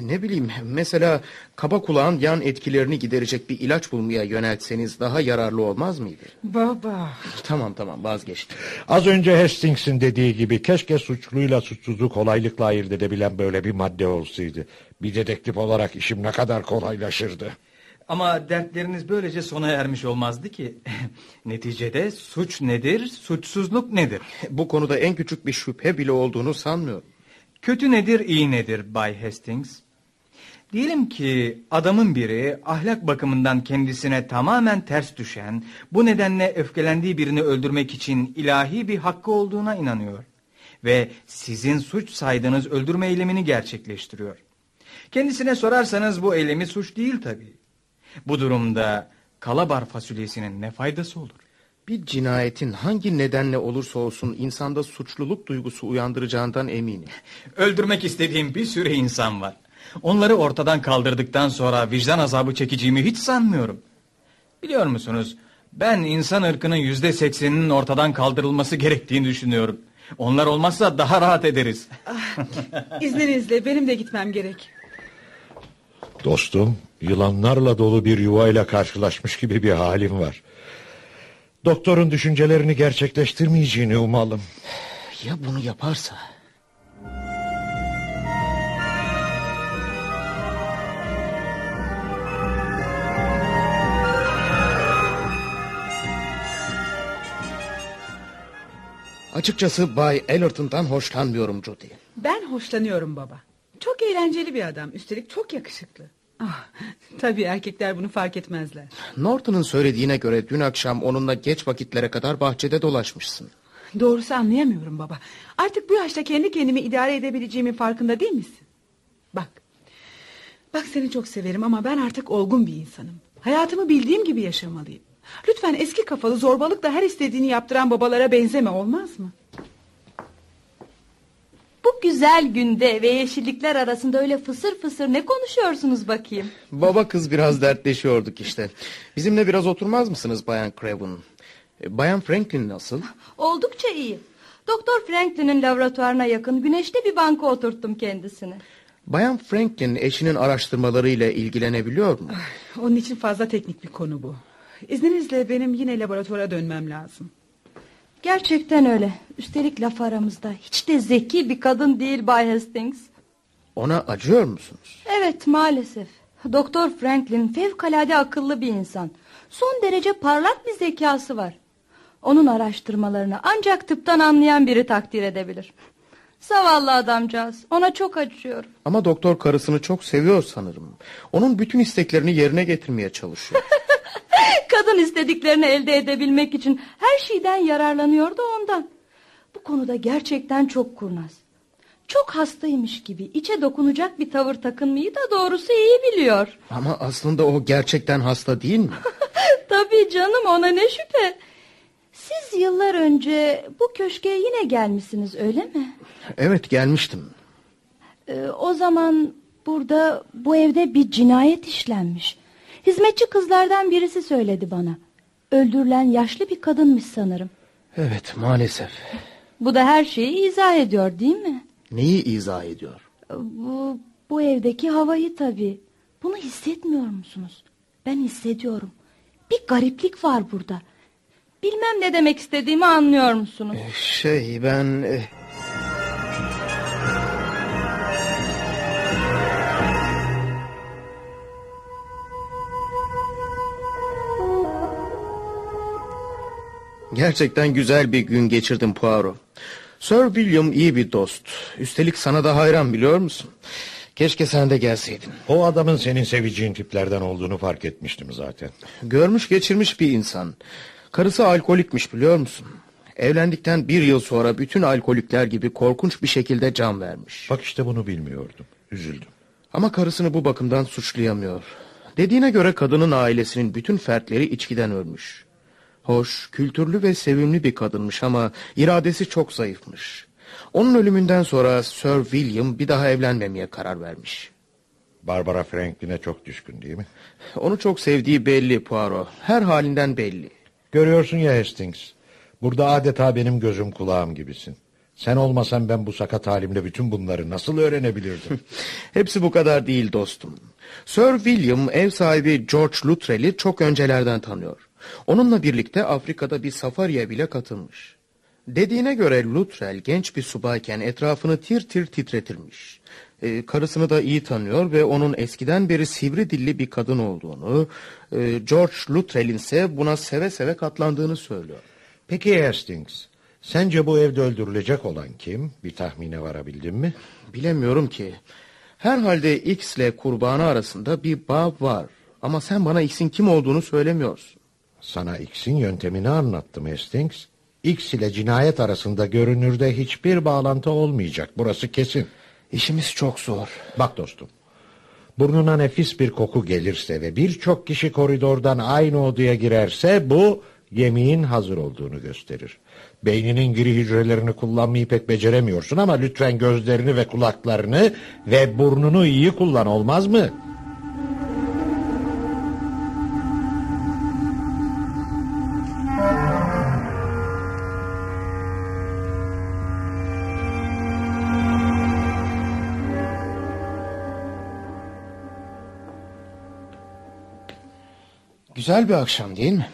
Ne bileyim mesela kaba kulağın yan etkilerini giderecek bir ilaç bulmaya yöneltseniz daha yararlı olmaz mıydı? Baba. Tamam tamam vazgeçtim. Az önce Hastings'in dediği gibi keşke suçluyla suçsuzu kolaylıkla ayırt edebilen böyle bir madde olsaydı. Bir dedektif olarak işim ne kadar kolaylaşırdı. Ama dertleriniz böylece sona ermiş olmazdı ki. Neticede suç nedir, suçsuzluk nedir? Bu konuda en küçük bir şüphe bile olduğunu sanmıyorum. Kötü nedir, iyi nedir Bay Hastings? Diyelim ki adamın biri ahlak bakımından kendisine tamamen ters düşen, bu nedenle öfkelendiği birini öldürmek için ilahi bir hakkı olduğuna inanıyor. Ve sizin suç saydığınız öldürme eylemini gerçekleştiriyor. Kendisine sorarsanız bu eylemi suç değil tabii. Bu durumda kalabar fasulyesinin ne faydası olur? Bir cinayetin hangi nedenle olursa olsun insanda suçluluk duygusu uyandıracağından eminim. Öldürmek istediğim bir sürü insan var. Onları ortadan kaldırdıktan sonra vicdan azabı çekeceğimi hiç sanmıyorum. Biliyor musunuz? Ben insan ırkının yüzde sekseninin ortadan kaldırılması gerektiğini düşünüyorum. Onlar olmazsa daha rahat ederiz. İzninizle benim de gitmem gerek. Dostum, yılanlarla dolu bir yuvayla karşılaşmış gibi bir halim var. Doktorun düşüncelerini gerçekleştirmeyeceğini umalım. Ya bunu yaparsa? Açıkçası Bay Ellerton'dan hoşlanmıyorum Judy. Ben hoşlanıyorum baba. Çok eğlenceli bir adam. Üstelik çok yakışıklı. Ah, tabii erkekler bunu fark etmezler. Norton'un söylediğine göre dün akşam onunla geç vakitlere kadar bahçede dolaşmışsın. Doğrusu anlayamıyorum baba. Artık bu yaşta kendi kendimi idare edebileceğimin farkında değil misin? Bak. Bak seni çok severim ama ben artık olgun bir insanım. Hayatımı bildiğim gibi yaşamalıyım. Lütfen eski kafalı zorbalıkla her istediğini yaptıran babalara benzeme olmaz mı? Bu güzel günde ve yeşillikler arasında öyle fısır fısır ne konuşuyorsunuz bakayım? Baba kız biraz dertleşiyorduk işte. Bizimle biraz oturmaz mısınız Bayan Craven? E, Bayan Franklin nasıl? Oldukça iyi. Doktor Franklin'in laboratuvarına yakın güneşte bir banka oturttum kendisini. Bayan Franklin eşinin araştırmalarıyla ilgilenebiliyor mu? Onun için fazla teknik bir konu bu. İzninizle benim yine laboratuvara dönmem lazım. Gerçekten öyle. Üstelik laf aramızda. Hiç de zeki bir kadın değil Bay Hastings. Ona acıyor musunuz? Evet maalesef. Doktor Franklin fevkalade akıllı bir insan. Son derece parlak bir zekası var. Onun araştırmalarını ancak tıptan anlayan biri takdir edebilir. Zavallı adamcağız. Ona çok acıyorum. Ama doktor karısını çok seviyor sanırım. Onun bütün isteklerini yerine getirmeye çalışıyor. Kadın istediklerini elde edebilmek için her şeyden yararlanıyordu ondan. Bu konuda gerçekten çok kurnaz. Çok hastaymış gibi içe dokunacak bir tavır takınmayı da doğrusu iyi biliyor. Ama aslında o gerçekten hasta değil mi? Tabii canım ona ne şüphe. Siz yıllar önce bu köşke yine gelmişsiniz öyle mi? Evet gelmiştim. Ee, o zaman burada bu evde bir cinayet işlenmiş. Hizmetçi kızlardan birisi söyledi bana. Öldürülen yaşlı bir kadınmış sanırım. Evet maalesef. Bu da her şeyi izah ediyor değil mi? Neyi izah ediyor? Bu, bu evdeki havayı tabii. Bunu hissetmiyor musunuz? Ben hissediyorum. Bir gariplik var burada. Bilmem ne demek istediğimi anlıyor musunuz? Şey ben... Gerçekten güzel bir gün geçirdim Poirot. Sir William iyi bir dost. Üstelik sana da hayran biliyor musun? Keşke sen de gelseydin. O adamın senin seveceğin tiplerden olduğunu fark etmiştim zaten. Görmüş geçirmiş bir insan. Karısı alkolikmiş biliyor musun? Evlendikten bir yıl sonra bütün alkolikler gibi korkunç bir şekilde can vermiş. Bak işte bunu bilmiyordum. Üzüldüm. Ama karısını bu bakımdan suçlayamıyor. Dediğine göre kadının ailesinin bütün fertleri içkiden ölmüş. Hoş, kültürlü ve sevimli bir kadınmış ama iradesi çok zayıfmış. Onun ölümünden sonra Sir William bir daha evlenmemeye karar vermiş. Barbara Franklin'e çok düşkün değil mi? Onu çok sevdiği belli Poirot. Her halinden belli. Görüyorsun ya Hastings. Burada adeta benim gözüm kulağım gibisin. Sen olmasan ben bu sakat halimle bütün bunları nasıl öğrenebilirdim? Hepsi bu kadar değil dostum. Sir William ev sahibi George Luttrell'i çok öncelerden tanıyor. Onunla birlikte Afrika'da bir safariye bile katılmış. Dediğine göre Luttrell genç bir subayken etrafını tir tir titretirmiş. Ee, karısını da iyi tanıyor ve onun eskiden beri sivri dilli bir kadın olduğunu, e, George Luttrell'in ise buna seve seve katlandığını söylüyor. Peki Hastings, sence bu evde öldürülecek olan kim? Bir tahmine varabildin mi? Bilemiyorum ki. Herhalde X ile kurbanı arasında bir bağ var. Ama sen bana X'in kim olduğunu söylemiyorsun. Sana X'in yöntemini anlattım Hastings. X ile cinayet arasında görünürde hiçbir bağlantı olmayacak. Burası kesin. İşimiz çok zor. Bak dostum. Burnuna nefis bir koku gelirse ve birçok kişi koridordan aynı odaya girerse bu yemeğin hazır olduğunu gösterir. Beyninin giri hücrelerini kullanmayı pek beceremiyorsun ama lütfen gözlerini ve kulaklarını ve burnunu iyi kullan olmaz mı? Güzel bir akşam değil mi?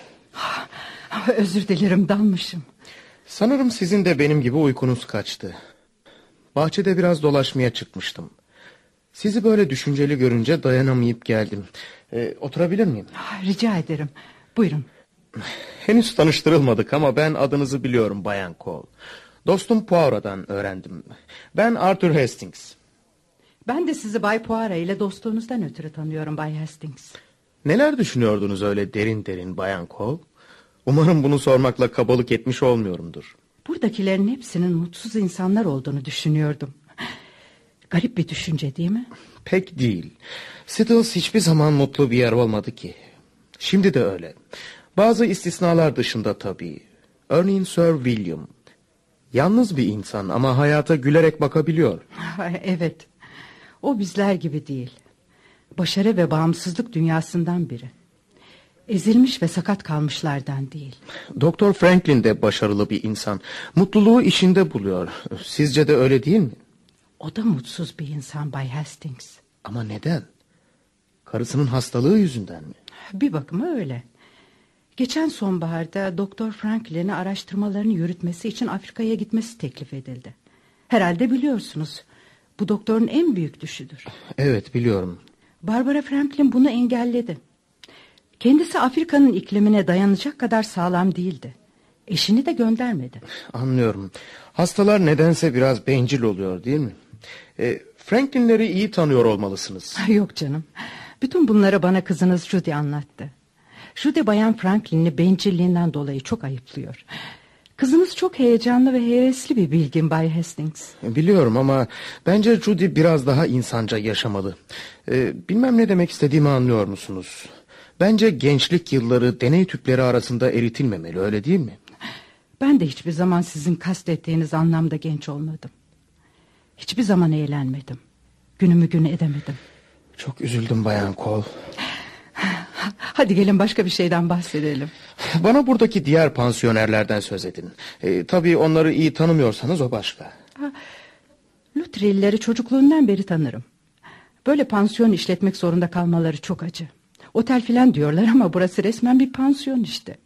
Özür dilerim dalmışım. Sanırım sizin de benim gibi uykunuz kaçtı. Bahçede biraz dolaşmaya çıkmıştım. Sizi böyle düşünceli görünce dayanamayıp geldim. Ee, oturabilir miyim? Ah, Rica ederim. Buyurun. Henüz tanıştırılmadık ama ben adınızı biliyorum Bayan Cole. Dostum Poirot'dan öğrendim. Ben Arthur Hastings. Ben de sizi Bay Poirot ile dostluğunuzdan ötürü tanıyorum Bay Hastings. Neler düşünüyordunuz öyle derin derin Bayan Cole? Umarım bunu sormakla kabalık etmiş olmuyorumdur. Buradakilerin hepsinin mutsuz insanlar olduğunu düşünüyordum. Garip bir düşünce değil mi? Pek değil. Siddles hiçbir zaman mutlu bir yer olmadı ki. Şimdi de öyle. Bazı istisnalar dışında tabii. Örneğin Sir William. Yalnız bir insan ama hayata gülerek bakabiliyor. evet. O bizler gibi değil. Başarı ve bağımsızlık dünyasından biri. Ezilmiş ve sakat kalmışlardan değil. Doktor Franklin de başarılı bir insan. Mutluluğu işinde buluyor. Sizce de öyle değil mi? O da mutsuz bir insan Bay Hastings. Ama neden? Karısının hastalığı yüzünden mi? Bir bakıma öyle. Geçen sonbaharda Doktor Franklin'e araştırmalarını yürütmesi için Afrika'ya gitmesi teklif edildi. Herhalde biliyorsunuz. Bu doktorun en büyük düşüdür. Evet biliyorum. Barbara Franklin bunu engelledi. Kendisi Afrika'nın iklimine dayanacak kadar sağlam değildi. Eşini de göndermedi. Anlıyorum. Hastalar nedense biraz bencil oluyor değil mi? E, Franklin'leri iyi tanıyor olmalısınız. Yok canım. Bütün bunları bana kızınız Judy anlattı. Judy bayan Franklin'i bencilliğinden dolayı çok ayıplıyor. Kızınız çok heyecanlı ve hevesli bir bilgin Bay Hastings. Biliyorum ama bence Judy biraz daha insanca yaşamalı. Ee, bilmem ne demek istediğimi anlıyor musunuz? Bence gençlik yılları deney tüpleri arasında eritilmemeli öyle değil mi? Ben de hiçbir zaman sizin kastettiğiniz anlamda genç olmadım. Hiçbir zaman eğlenmedim. Günümü gün edemedim. Çok üzüldüm Bayan Cole. Hadi gelin başka bir şeyden bahsedelim. Bana buradaki diğer pansiyonerlerden söz edin. Ee, tabii onları iyi tanımıyorsanız o başka. Lutrilleri çocukluğundan beri tanırım. Böyle pansiyon işletmek zorunda kalmaları çok acı. Otel filan diyorlar ama burası resmen bir pansiyon işte.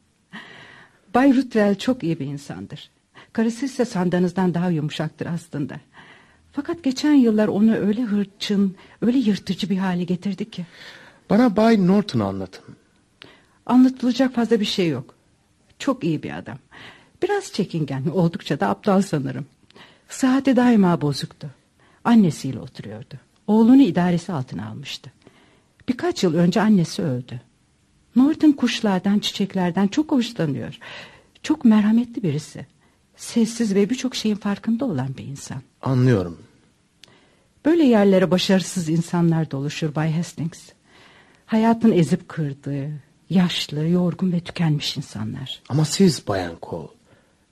Bay Rutrell çok iyi bir insandır. Karısı ise sandığınızdan daha yumuşaktır aslında. Fakat geçen yıllar onu öyle hırçın, öyle yırtıcı bir hale getirdi ki. Bana Bay Norton'u anlatın. Anlatılacak fazla bir şey yok. Çok iyi bir adam. Biraz çekingen, oldukça da aptal sanırım. Sıhhati daima bozuktu. Annesiyle oturuyordu. Oğlunu idaresi altına almıştı. Birkaç yıl önce annesi öldü. Norton kuşlardan, çiçeklerden çok hoşlanıyor. Çok merhametli birisi. Sessiz ve birçok şeyin farkında olan bir insan. Anlıyorum. Böyle yerlere başarısız insanlar doluşur Bay Hastings. Hayatın ezip kırdığı, yaşlı, yorgun ve tükenmiş insanlar. Ama siz Bayan Cole,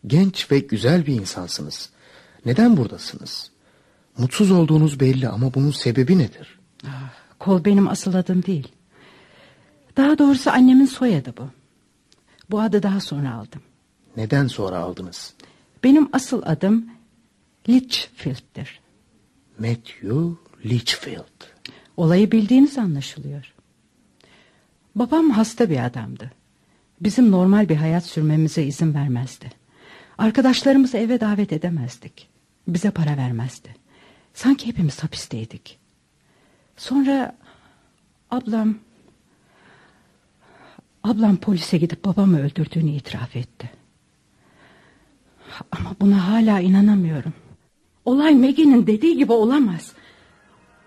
genç ve güzel bir insansınız. Neden buradasınız? Mutsuz olduğunuz belli ama bunun sebebi nedir? Ah, Cole benim asıl adım değil. Daha doğrusu annemin soyadı bu. Bu adı daha sonra aldım. Neden sonra aldınız? Benim asıl adım Litchfield'dir. Matthew Litchfield. Olayı bildiğiniz anlaşılıyor. Babam hasta bir adamdı. Bizim normal bir hayat sürmemize izin vermezdi. Arkadaşlarımızı eve davet edemezdik. Bize para vermezdi. Sanki hepimiz hapisteydik. Sonra ablam ablam polise gidip babamı öldürdüğünü itiraf etti. Ama buna hala inanamıyorum. Olay Maggie'nin dediği gibi olamaz.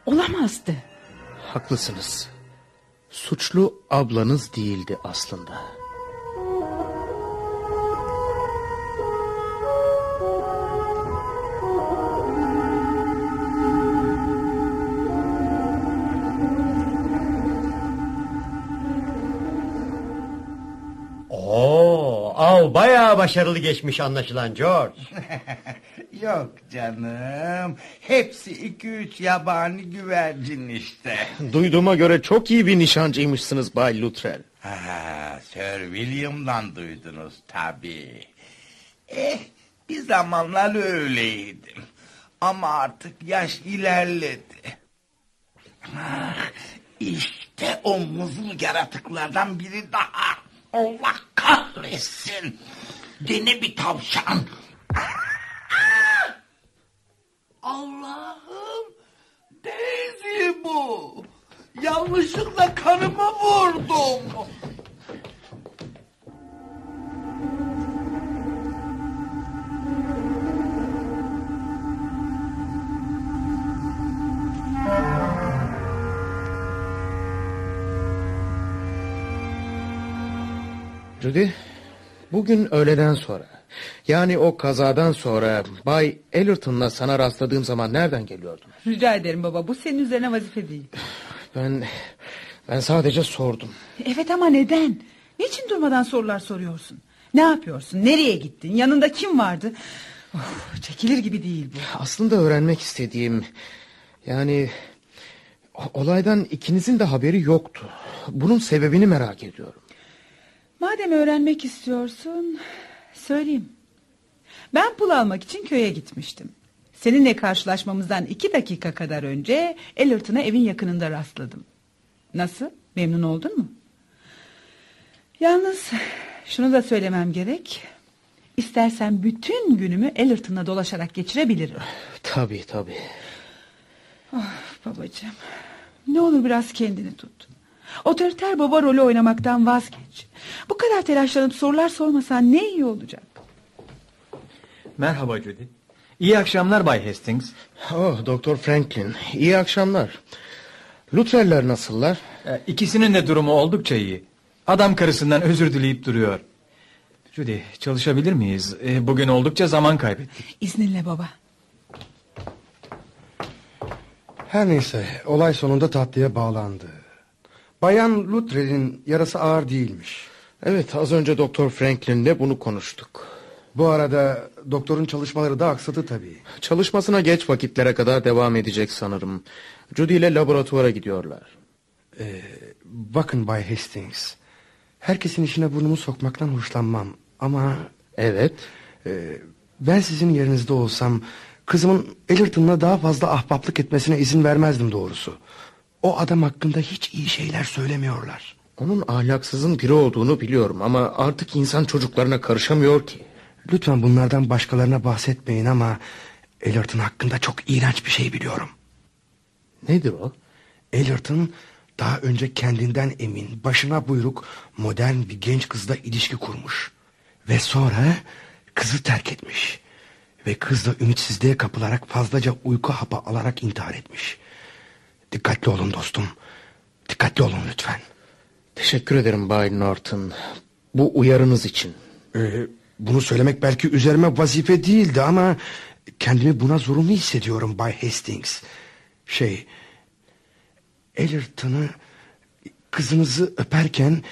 Olamazdı. Haklısınız. Suçlu ablanız değildi aslında. Av bayağı başarılı geçmiş anlaşılan George. Yok canım. Hepsi iki üç yabani güvercin işte. Duyduğuma göre çok iyi bir nişancıymışsınız Bay Luttrell. Ha, Sir William'dan duydunuz tabii. Eh, bir zamanlar öyleydim. Ama artık yaş ilerledi. Ah, işte o muzul yaratıklardan biri daha. Allah kahretsin. Dene bir tavşan. Ah! Allah'ım. Daisy bu. Yanlışlıkla karımı vurdum. Judy, bugün öğleden sonra, yani o kazadan sonra Bay Ellerton'la sana rastladığım zaman nereden geliyordun? Rica ederim baba bu senin üzerine vazife değil. Ben, ben sadece sordum. Evet ama neden? Niçin durmadan sorular soruyorsun? Ne yapıyorsun? Nereye gittin? Yanında kim vardı? Of, çekilir gibi değil bu. Aslında öğrenmek istediğim, yani olaydan ikinizin de haberi yoktu. Bunun sebebini merak ediyorum. Madem öğrenmek istiyorsun, söyleyeyim. Ben pul almak için köye gitmiştim. Seninle karşılaşmamızdan iki dakika kadar önce Ellerton'a evin yakınında rastladım. Nasıl? Memnun oldun mu? Yalnız şunu da söylemem gerek. İstersen bütün günümü Ellerton'la dolaşarak geçirebilirim. Tabii tabii. Of babacığım. Ne olur biraz kendini tut. Otoriter baba rolü oynamaktan vazgeç. Bu kadar telaşlanıp sorular sormasan ne iyi olacak. Merhaba Judy. İyi akşamlar Bay Hastings. Oh, Doktor Franklin, iyi akşamlar. Luttrell'ler nasıllar? Ee, İkisinin de durumu oldukça iyi. Adam karısından özür dileyip duruyor. Judy çalışabilir miyiz? Ee, Bugün oldukça zaman kaybettik. İzninle baba. Her neyse olay sonunda tatlıya bağlandı. Bayan Luttrell'in yarası ağır değilmiş. Evet az önce Doktor Franklin'le bunu konuştuk. Bu arada doktorun çalışmaları da aksadı tabii. Çalışmasına geç vakitlere kadar devam edecek sanırım. Judy ile laboratuvara gidiyorlar. Ee, bakın Bay Hastings. Herkesin işine burnumu sokmaktan hoşlanmam. Ama... Evet. e, ben sizin yerinizde olsam... Kızımın Ellerton'la daha fazla ahbaplık etmesine izin vermezdim doğrusu. O adam hakkında hiç iyi şeyler söylemiyorlar. Onun ahlaksızın biri olduğunu biliyorum ama artık insan çocuklarına karışamıyor ki. Lütfen bunlardan başkalarına bahsetmeyin ama... Ellerton hakkında çok iğrenç bir şey biliyorum. Nedir o? Ellerton daha önce kendinden emin, başına buyruk, modern bir genç kızla ilişki kurmuş. Ve sonra kızı terk etmiş. Ve kız da ümitsizliğe kapılarak fazlaca uyku hapı alarak intihar etmiş. Dikkatli olun dostum. Dikkatli olun lütfen. Teşekkür ederim Bay Norton. Bu uyarınız için. Ee, bunu söylemek belki üzerime vazife değildi ama... ...kendimi buna zorunlu hissediyorum Bay Hastings. Şey... Ellerton'ı... ...kızınızı öperken...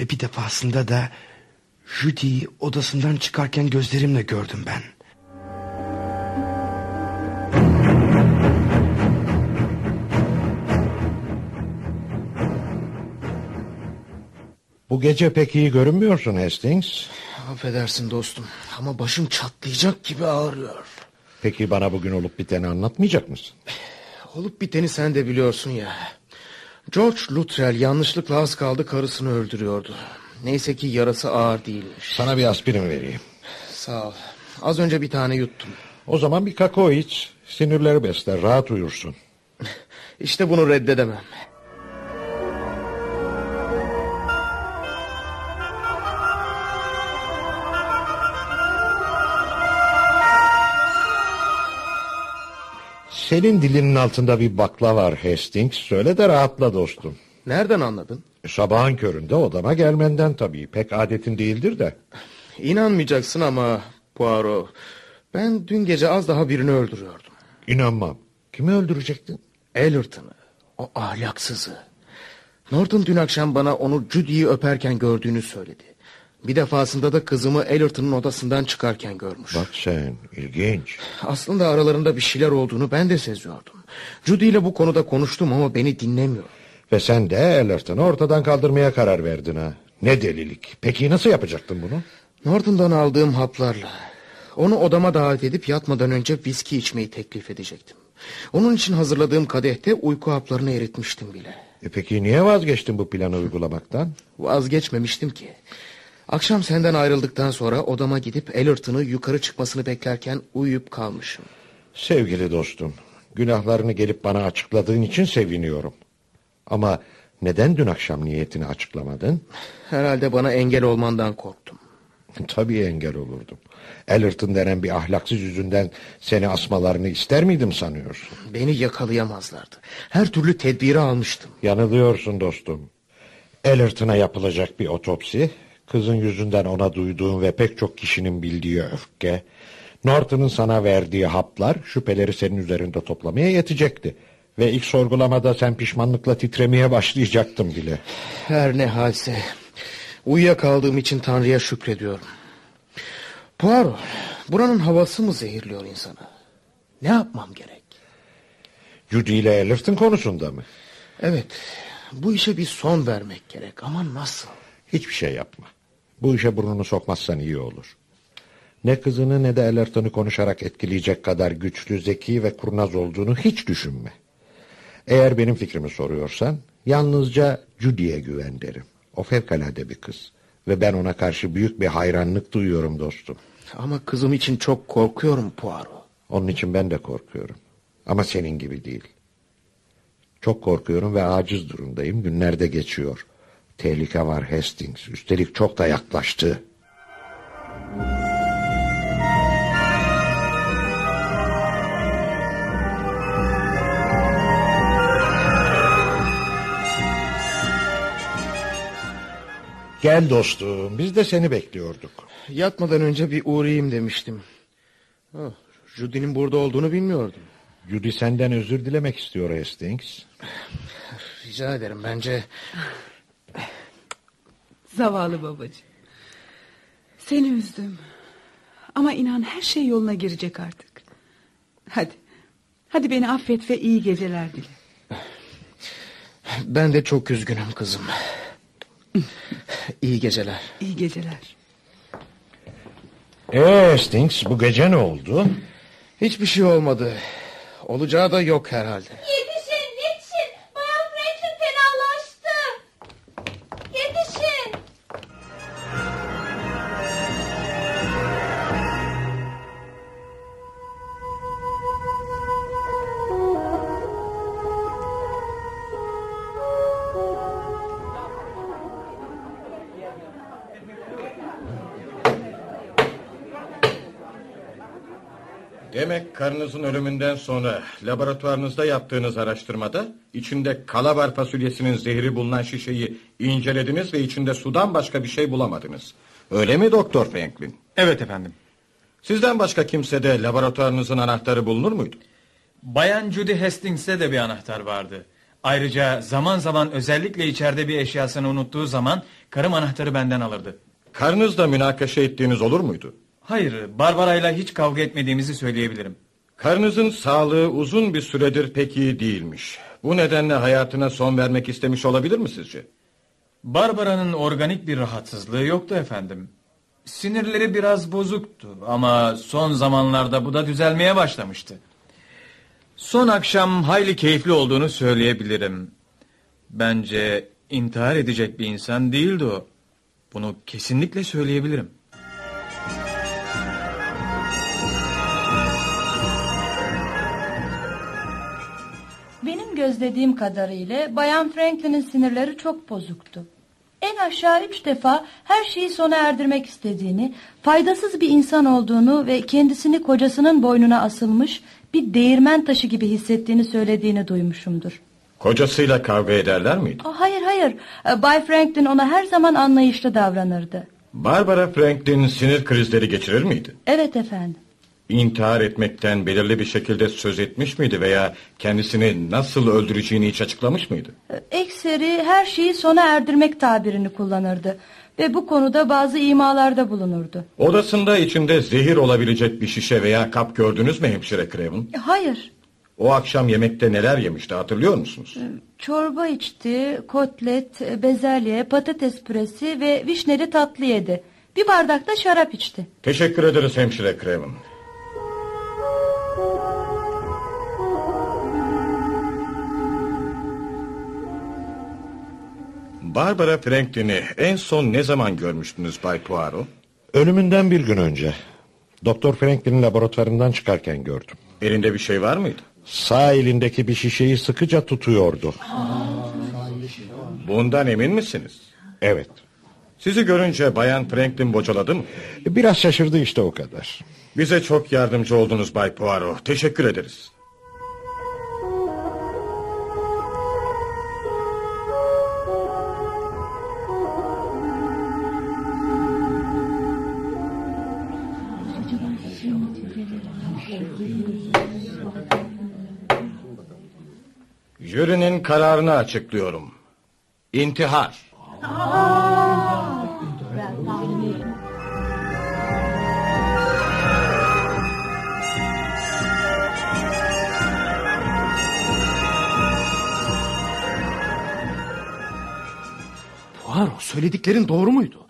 ...ve bir defasında da... ...Judy'yi odasından çıkarken gözlerimle gördüm ben. Bu gece pek iyi görünmüyorsun Hastings. Affedersin dostum ama başım çatlayacak gibi ağrıyor. Peki bana bugün olup biteni anlatmayacak mısın? Olup biteni sen de biliyorsun ya. George Luttrell yanlışlıkla az kaldı karısını öldürüyordu. Neyse ki yarası ağır değilmiş. Sana bir aspirin vereyim. Sağ ol. Az önce bir tane yuttum. O zaman bir kakao iç. Sinirleri besler, rahat uyursun. İşte bunu reddedemem. Senin dilinin altında bir bakla var Hastings. Söyle de rahatla dostum. Nereden anladın? Sabahın köründe odama gelmenden tabii. Pek adetin değildir de. İnanmayacaksın ama Poirot. Ben dün gece az daha birini öldürüyordum. İnanmam. Kimi öldürecektin? Ellerton'ı. O ahlaksızı. Norton dün akşam bana onu Judy'yi öperken gördüğünü söyledi. Bir defasında da kızımı Ellerton'un odasından çıkarken görmüş. Bak sen, ilginç. Aslında aralarında bir şeyler olduğunu ben de seziyordum. Judy ile bu konuda konuştum ama beni dinlemiyor. Ve sen de Ellerton'u ortadan kaldırmaya karar verdin ha. Ne delilik. Peki nasıl yapacaktın bunu? Norton'dan aldığım haplarla. Onu odama davet edip yatmadan önce viski içmeyi teklif edecektim. Onun için hazırladığım kadehte uyku haplarını eritmiştim bile. E peki niye vazgeçtin bu planı uygulamaktan? Vazgeçmemiştim ki. Akşam senden ayrıldıktan sonra odama gidip Ellerton'ı yukarı çıkmasını beklerken uyuyup kalmışım. Sevgili dostum, günahlarını gelip bana açıkladığın için seviniyorum. Ama neden dün akşam niyetini açıklamadın? Herhalde bana engel olmandan korktum. Tabii engel olurdum. Ellerton denen bir ahlaksız yüzünden seni asmalarını ister miydim sanıyorsun? Beni yakalayamazlardı. Her türlü tedbiri almıştım. Yanılıyorsun dostum. Ellerton'a yapılacak bir otopsi, kızın yüzünden ona duyduğun ve pek çok kişinin bildiği öfke, Norton'un sana verdiği haplar şüpheleri senin üzerinde toplamaya yetecekti. Ve ilk sorgulamada sen pişmanlıkla titremeye başlayacaktın bile. Her ne halse uyuyakaldığım için Tanrı'ya şükrediyorum. Poirot, buranın havası mı zehirliyor insanı? Ne yapmam gerek? Judy ile Ellerton konusunda mı? Evet, bu işe bir son vermek gerek ama nasıl? Hiçbir şey yapma. Bu işe burnunu sokmazsan iyi olur. Ne kızını ne de Ellerton'u konuşarak etkileyecek kadar güçlü, zeki ve kurnaz olduğunu hiç düşünme. Eğer benim fikrimi soruyorsan yalnızca Judy'ye güven derim. O fevkalade bir kız. Ve ben ona karşı büyük bir hayranlık duyuyorum dostum. Ama kızım için çok korkuyorum Poirot. Onun için ben de korkuyorum. Ama senin gibi değil. Çok korkuyorum ve aciz durumdayım. Günlerde geçiyor. Tehlike var Hastings. Üstelik çok da yaklaştı. Gel dostum. Biz de seni bekliyorduk. Yatmadan önce bir uğrayayım demiştim. Oh, Judy'nin burada olduğunu bilmiyordum. Judy senden özür dilemek istiyor Hastings. Rica ederim bence... Zavallı babacığım. Seni üzdüm. Ama inan her şey yoluna girecek artık. Hadi. Hadi beni affet ve iyi geceler dile. Ben de çok üzgünüm kızım. İyi geceler. İyi geceler. Ee Hastings bu gece ne oldu? Hiçbir şey olmadı. Olacağı da yok herhalde. Yetişin karınızın ölümünden sonra laboratuvarınızda yaptığınız araştırmada içinde kalabar fasulyesinin zehri bulunan şişeyi incelediniz ve içinde sudan başka bir şey bulamadınız. Öyle mi Doktor Franklin? Evet efendim. Sizden başka kimsede laboratuvarınızın anahtarı bulunur muydu? Bayan Judy Hastings'te de bir anahtar vardı. Ayrıca zaman zaman özellikle içeride bir eşyasını unuttuğu zaman karım anahtarı benden alırdı. Karınızla münakaşa ettiğiniz olur muydu? Hayır, Barbara'yla hiç kavga etmediğimizi söyleyebilirim. Karınızın sağlığı uzun bir süredir pek iyi değilmiş. Bu nedenle hayatına son vermek istemiş olabilir mi sizce? Barbara'nın organik bir rahatsızlığı yoktu efendim. Sinirleri biraz bozuktu ama son zamanlarda bu da düzelmeye başlamıştı. Son akşam hayli keyifli olduğunu söyleyebilirim. Bence intihar edecek bir insan değildi o. Bunu kesinlikle söyleyebilirim. Gözlediğim kadarıyla Bayan Franklin'in sinirleri çok bozuktu. En aşağı üç defa her şeyi sona erdirmek istediğini, faydasız bir insan olduğunu ve kendisini kocasının boynuna asılmış bir değirmen taşı gibi hissettiğini söylediğini duymuşumdur. Kocasıyla kavga ederler miydi? Aa, hayır hayır, Ee, Bay Franklin ona her zaman anlayışlı davranırdı. Barbara Franklin sinir krizleri geçirir miydi? Evet efendim. İntihar etmekten belirli bir şekilde söz etmiş miydi veya kendisini nasıl öldüreceğini hiç açıklamış mıydı? Ee, Ekseri her şeyi sona erdirmek tabirini kullanırdı ve bu konuda bazı imalarda bulunurdu. Odasında içinde zehir olabilecek bir şişe veya kap gördünüz mü hemşire Craven? Hayır, O akşam yemekte neler yemişti hatırlıyor musunuz? çorba içti, kotlet, bezelye, patates püresi ve vişneli tatlı yedi. Bir bardak da şarap içti. Teşekkür ederiz hemşire Craven. Barbara Franklin'i en son ne zaman görmüştünüz Bay Poirot? Ölümünden bir gün önce. Doktor Franklin'in laboratuvarından çıkarken gördüm. Elinde bir şey var mıydı? Sağ elindeki bir şişeyi sıkıca tutuyordu. Bundan emin misiniz? Evet. Sizi görünce Bayan Franklin bocaladı mı? Biraz şaşırdı işte o kadar. Bize çok yardımcı oldunuz Bay Poirot. Teşekkür ederiz. Kararını açıklıyorum. İntihar. Poirot söylediklerin doğru muydu?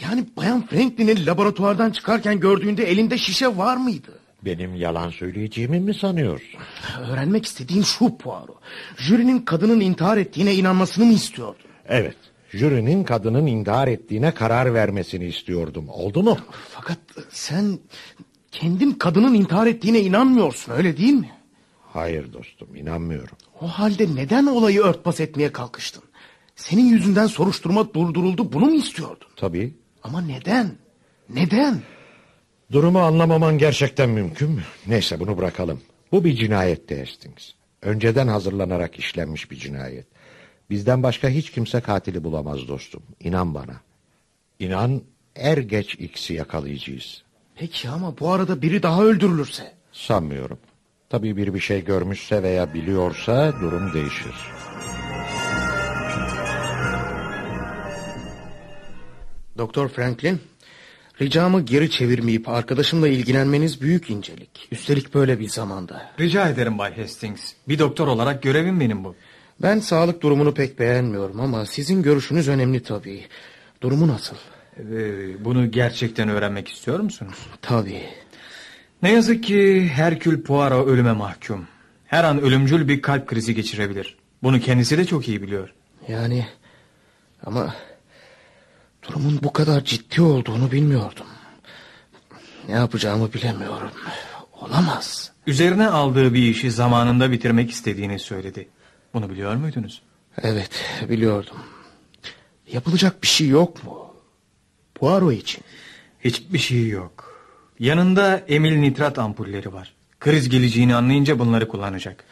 Yani Bayan Franklin'in laboratuvardan çıkarken gördüğünde elinde şişe var mıydı? Benim yalan söyleyeceğimi mi sanıyorsun? Öğrenmek istediğim şu Poirot. Jürinin kadının intihar ettiğine inanmasını mı istiyordun? Evet. Jürinin kadının intihar ettiğine karar vermesini istiyordum. Oldu mu? Fakat sen kendin kadının intihar ettiğine inanmıyorsun öyle değil mi? Hayır dostum inanmıyorum. O halde neden olayı örtbas etmeye kalkıştın? Senin yüzünden soruşturma durduruldu bunu mu istiyordun? Tabii. Ama neden? Neden? Durumu anlamaman gerçekten mümkün mü? Neyse bunu bırakalım. Bu bir cinayetti Hastings. Önceden hazırlanarak işlenmiş bir cinayet. Bizden başka hiç kimse katili bulamaz dostum. İnan bana. İnan er geç X'i yakalayacağız. Peki ama bu arada biri daha öldürülürse? Sanmıyorum. Tabii bir bir şey görmüşse veya biliyorsa durum değişir. Doktor Franklin, ricamı geri çevirmeyip arkadaşımla ilgilenmeniz büyük incelik. Üstelik böyle bir zamanda. Rica ederim Bay Hastings. Bir doktor olarak görevim benim bu. Ben sağlık durumunu pek beğenmiyorum ama sizin görüşünüz önemli tabii. Durumu nasıl? Ee, bunu gerçekten öğrenmek istiyor musunuz? Tabii. Ne yazık ki Herkül Poirot ölüme mahkum. Her an ölümcül bir kalp krizi geçirebilir. Bunu kendisi de çok iyi biliyor. Yani ama durumun bu kadar ciddi olduğunu bilmiyordum. Ne yapacağımı bilemiyorum. Olamaz. Üzerine aldığı bir işi zamanında bitirmek istediğini söyledi. Bunu biliyor muydunuz? Evet biliyordum. Yapılacak bir şey yok mu? Poirot için. Hiçbir şey yok. Yanında emil nitrat ampulleri var. Kriz geleceğini anlayınca bunları kullanacak.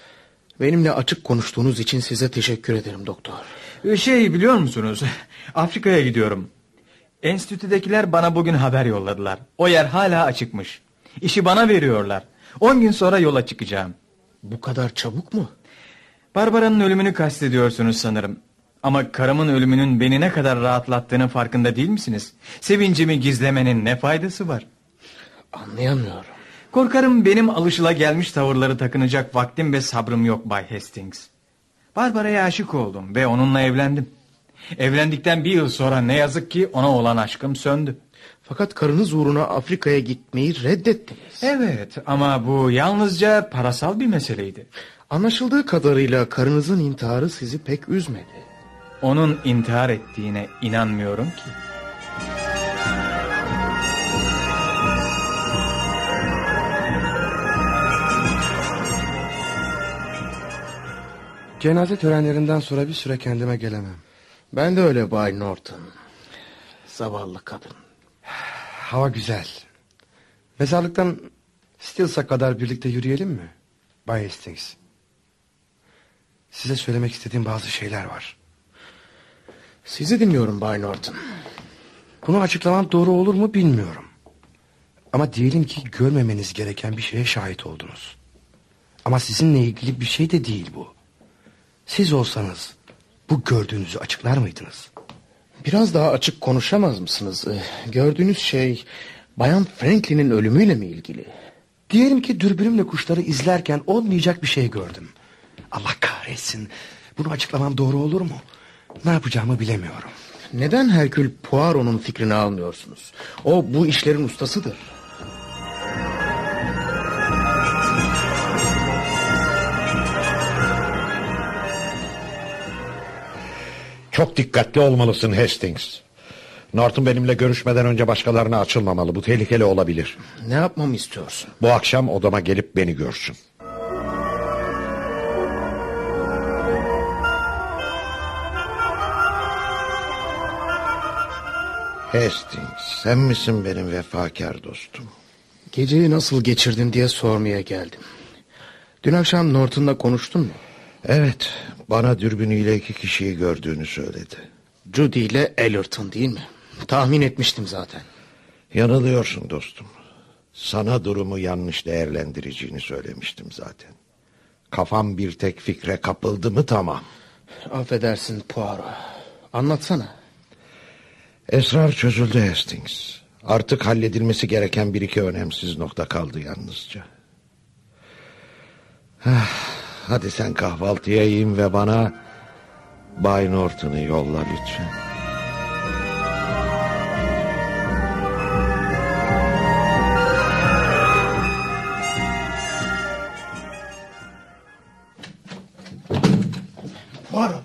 Benimle açık konuştuğunuz için size teşekkür ederim doktor. Şey biliyor musunuz? Afrika'ya gidiyorum. Enstitüdekiler bana bugün haber yolladılar. O yer hala açıkmış. İşi bana veriyorlar. 10 gün sonra yola çıkacağım. Bu kadar çabuk mu? Barbara'nın ölümünü kastediyorsunuz sanırım. Ama karımın ölümünün beni ne kadar rahatlattığının farkında değil misiniz? Sevincimi gizlemenin ne faydası var? Anlayamıyorum. Korkarım benim alışılagelmiş tavırları takınacak vaktim ve sabrım yok Bay Hastings. Barbara'ya aşık oldum ve onunla evlendim. Evlendikten bir yıl sonra ne yazık ki ona olan aşkım söndü. Fakat karınız uğruna Afrika'ya gitmeyi reddettiniz. Evet ama bu yalnızca parasal bir meseleydi. Anlaşıldığı kadarıyla karınızın intiharı sizi pek üzmedi. Onun intihar ettiğine inanmıyorum ki. Cenaze törenlerinden sonra bir süre kendime gelemem. Ben de öyle Bay Norton. Zavallı kadın. Hava güzel. Mezarlıktan Stills'a kadar birlikte yürüyelim mi? Bay Hastings. Size söylemek istediğim bazı şeyler var. Sizi dinliyorum Bay Norton. Bunu açıklamam doğru olur mu bilmiyorum. Ama diyelim ki görmemeniz gereken bir şeye şahit oldunuz. Ama sizinle ilgili bir şey de değil bu. Siz olsanız bu gördüğünüzü açıklar mıydınız? Biraz daha açık konuşamaz mısınız? Ee, Gördüğünüz şey Bayan Franklin'in ölümüyle mi ilgili? Diyelim ki dürbünümle kuşları izlerken olmayacak bir şey gördüm. Allah kahretsin. Bunu açıklamam doğru olur mu? Ne yapacağımı bilemiyorum. Neden Herkül Poirot'un fikrini almıyorsunuz? O bu işlerin ustasıdır. Çok dikkatli olmalısın Hastings. Norton benimle görüşmeden önce başkalarına açılmamalı. Bu tehlikeli olabilir. Ne yapmamı istiyorsun? Bu akşam odama gelip beni görsün. Hastings, sen misin benim vefakar dostum? Geceyi nasıl geçirdin diye sormaya geldim. Dün akşam Norton'la konuştun mu? Evet, bana dürbünüyle iki kişiyi gördüğünü söyledi. Judy ile Ellerton değil mi? Tahmin etmiştim zaten. Yanılıyorsun dostum. Sana durumu yanlış değerlendireceğini söylemiştim zaten. Kafam bir tek fikre kapıldı mı tamam. Affedersin Poirot. Anlatsana. Esrar çözüldü Hastings. Artık halledilmesi gereken bir iki önemsiz nokta kaldı yalnızca. Ah, hadi sen kahvaltıya yiyin ve bana Bay Norton'u yolla lütfen. Poirot.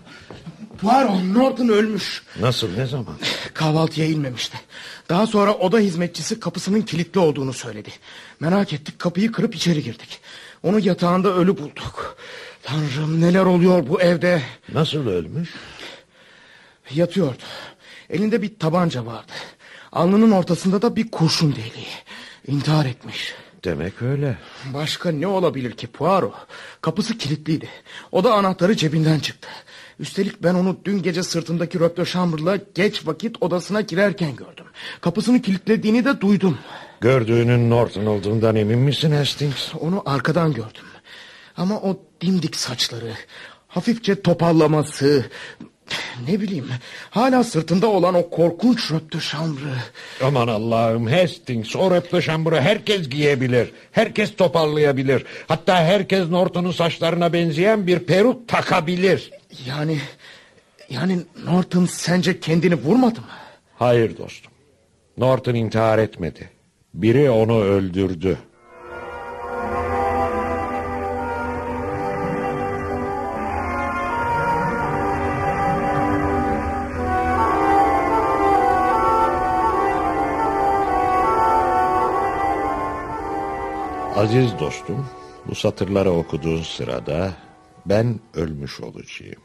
Poirot Norton ölmüş. Nasıl ne zaman? Kahvaltıya inmemişti. Daha sonra oda hizmetçisi kapısının kilitli olduğunu söyledi. Merak ettik kapıyı kırıp içeri girdik. Onu yatağında ölü bulduk. Tanrım neler oluyor bu evde. Nasıl ölmüş? Yatıyordu. Elinde bir tabanca vardı. Alnının ortasında da bir kurşun deliği. İntihar etmiş. Demek öyle. Başka ne olabilir ki Poirot? Kapısı kilitliydi. O da anahtarı cebinden çıktı. Üstelik ben onu dün gece sırtındaki röpte şambırla geç vakit odasına girerken gördüm. Kapısını kilitlediğini de duydum. Gördüğünün Norton olduğundan emin misin Hastings? Onu arkadan gördüm. Ama o dimdik saçları, hafifçe topallaması... Ne bileyim hala sırtında olan o korkunç röpte şambrı. Aman Allah'ım Hastings o röpte şamburu herkes giyebilir. Herkes toparlayabilir. Hatta herkes Norton'un saçlarına benzeyen bir peruk takabilir. Yani yani Norton sence kendini vurmadı mı? Hayır dostum. Norton intihar etmedi. Biri onu öldürdü. Aziz dostum, bu satırları okuduğun sırada ben ölmüş olacağım.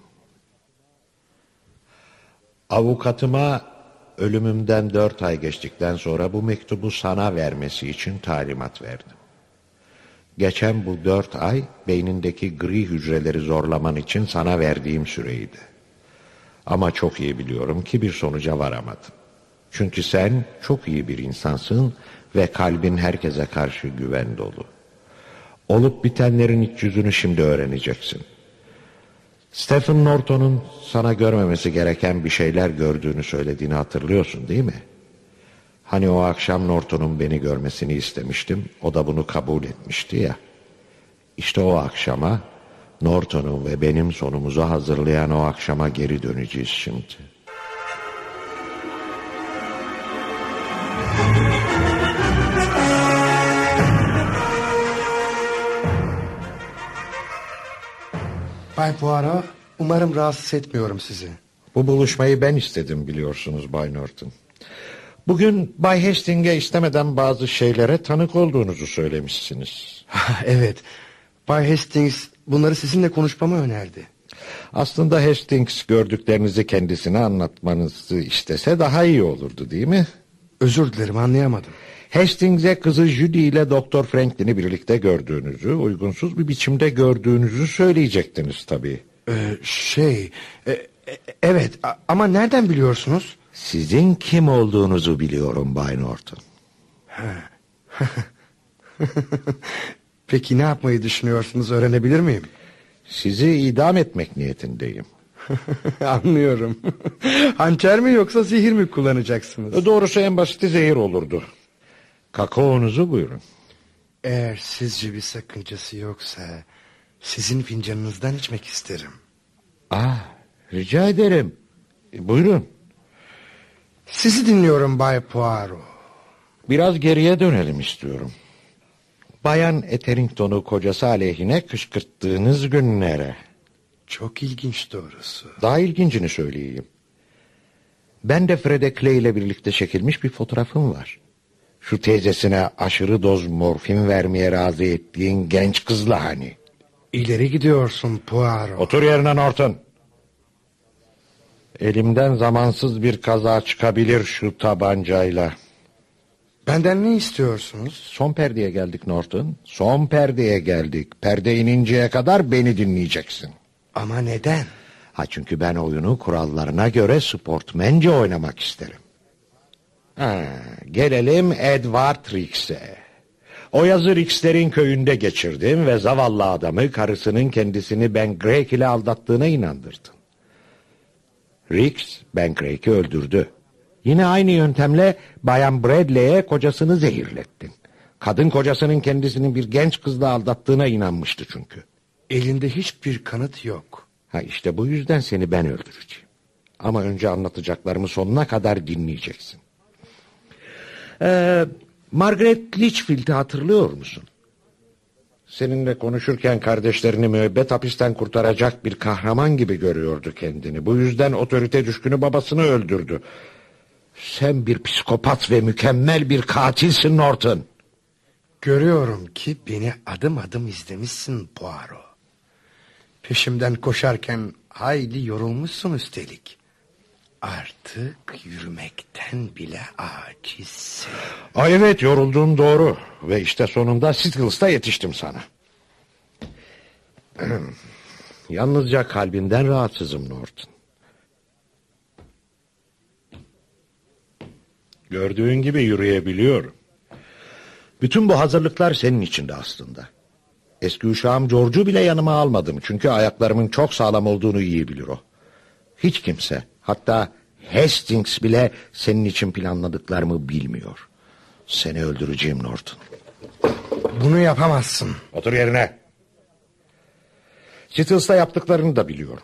Avukatıma ölümümden dört ay geçtikten sonra bu mektubu sana vermesi için talimat verdim. Geçen bu dört ay beynindeki gri hücreleri zorlaman için sana verdiğim süreydi. Ama çok iyi biliyorum ki bir sonuca varamadım. Çünkü sen çok iyi bir insansın ve kalbin herkese karşı güven dolu. Olup bitenlerin iç yüzünü şimdi öğreneceksin. Stephen Norton'un sana görmemesi gereken bir şeyler gördüğünü söylediğini hatırlıyorsun değil mi? Hani o akşam Norton'un beni görmesini istemiştim, o da bunu kabul etmişti ya. İşte o akşama, Norton'un ve benim sonumuzu hazırlayan o akşama geri döneceğiz şimdi. Bay Poirot, umarım rahatsız etmiyorum sizi. Bu buluşmayı ben istedim biliyorsunuz Bay Norton. Bugün Bay Hastings'e istemeden bazı şeylere tanık olduğunuzu söylemişsiniz. evet. Bay Hastings bunları sizinle konuşmamı önerdi. Aslında Hastings gördüklerinizi kendisine anlatmanızı istese daha iyi olurdu değil mi? Özür dilerim anlayamadım. Hastings'e kızı Judy ile Doktor Franklin'i birlikte gördüğünüzü, uygunsuz bir biçimde gördüğünüzü söyleyecektiniz tabii. Ee, şey, e, e, evet ama nereden biliyorsunuz? Sizin kim olduğunuzu biliyorum Bay Norton. Peki ne yapmayı düşünüyorsunuz öğrenebilir miyim? Sizi idam etmek niyetindeyim. Anlıyorum. Hançer mi yoksa zehir mi kullanacaksınız? Doğrusu en basiti zehir olurdu. Kakaonuzu buyurun. Eğer sizce bir sakıncası yoksa sizin fincanınızdan içmek isterim. Ah, rica ederim. E, buyurun. Sizi dinliyorum Bay Poirot. Biraz geriye dönelim istiyorum. Bayan Etherington'u kocası aleyhine kışkırttığınız günlere. Çok ilginç doğrusu. Daha ilgincini söyleyeyim. Ben de Fred Clay ile birlikte çekilmiş bir fotoğrafım var. Şu teyzesine aşırı doz morfin vermeye razı ettiğin genç kızla hani. İleri gidiyorsun Poirot. Otur yerine Norton. Elimden zamansız bir kaza çıkabilir şu tabancayla. Benden ne istiyorsunuz? Son perdeye geldik Norton. Son perdeye geldik. Perde ininceye kadar beni dinleyeceksin. Ama neden? Ha çünkü ben oyunu kurallarına göre sportmence oynamak isterim. Ha, gelelim Edward Rix'e. O yazı Rix'lerin köyünde geçirdim ve zavallı adamı karısının kendisini Ben Greg ile aldattığına inandırdın. Rix Ben Greg'i öldürdü. Yine aynı yöntemle Bayan Bradley'e kocasını zehirlettin. Kadın kocasının kendisini bir genç kızla aldattığına inanmıştı çünkü. Elinde hiçbir kanıt yok. Ha işte bu yüzden seni ben öldüreceğim. Ama önce anlatacaklarımı sonuna kadar dinleyeceksin. Ee, Margaret Litchfield'i hatırlıyor musun? Seninle konuşurken kardeşlerini müebbet hapisten kurtaracak bir kahraman gibi görüyordu kendini. Bu yüzden otorite düşkünü babasını öldürdü. Sen bir psikopat ve mükemmel bir katilsin Norton. Görüyorum ki beni adım adım izlemişsin Poirot. Peşimden koşarken hayli yorulmuşsun üstelik. Artık yürümekten bile acizsin. Ay evet yorulduğum doğru. Ve işte sonunda Sittles'ta yetiştim sana. Yalnızca kalbinden rahatsızım Norton. Gördüğün gibi yürüyebiliyorum. Bütün bu hazırlıklar senin içinde aslında. Eski uşağım George'u bile yanıma almadım. Çünkü ayaklarımın çok sağlam olduğunu iyi bilir o. Hiç kimse, hatta Hastings bile senin için planladıklarımı bilmiyor. Seni öldüreceğim Norton. Bunu yapamazsın. Otur yerine. Sittles'ta yaptıklarını da biliyorum.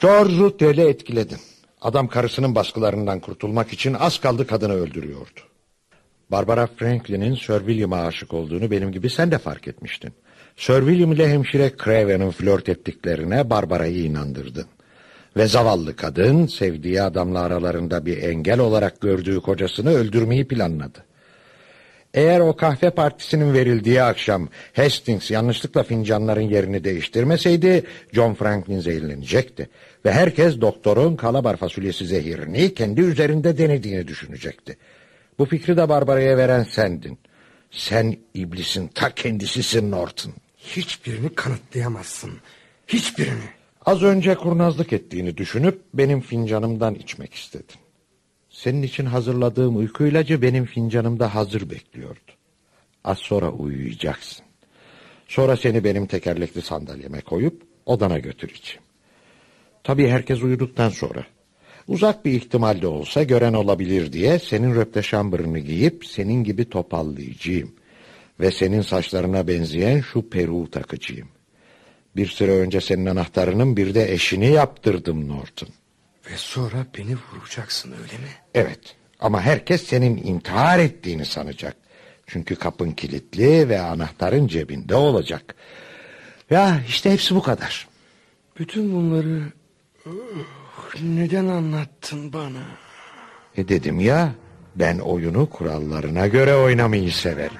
George'u tele etkiledin. Adam karısının baskılarından kurtulmak için az kaldı kadını öldürüyordu. Barbara Franklin'in Sir William'a aşık olduğunu benim gibi sen de fark etmiştin. Sir William ile hemşire Craven'ın flört ettiklerine Barbara'yı inandırdın. Ve zavallı kadın sevdiği adamla aralarında bir engel olarak gördüğü kocasını öldürmeyi planladı. Eğer o kahve partisinin verildiği akşam Hastings yanlışlıkla fincanların yerini değiştirmeseydi John Franklin zehirlenecekti. Ve herkes doktorun kalabar fasulyesi zehirini kendi üzerinde denediğini düşünecekti. Bu fikri de Barbara'ya veren sendin. Sen iblisin ta kendisisin Norton. Hiçbirini kanıtlayamazsın. Hiçbirini. Az önce kurnazlık ettiğini düşünüp benim fincanımdan içmek istedin. Senin için hazırladığım uyku ilacı benim fincanımda hazır bekliyordu. Az sonra uyuyacaksın. Sonra seni benim tekerlekli sandalyeme koyup odana götüreceğim. Tabii herkes uyuduktan sonra. Uzak bir ihtimalle olsa gören olabilir diye senin röpteşambırını giyip senin gibi topallayacağım. Ve senin saçlarına benzeyen şu peruğu takacağım. Bir süre önce senin anahtarının bir de eşini yaptırdım Norton. Ve sonra beni vuracaksın öyle mi? Evet ama herkes senin intihar ettiğini sanacak. Çünkü kapın kilitli ve anahtarın cebinde olacak. Ya işte hepsi bu kadar. Bütün bunları uh, neden anlattın bana? E dedim ya ben oyunu kurallarına göre oynamayı severim.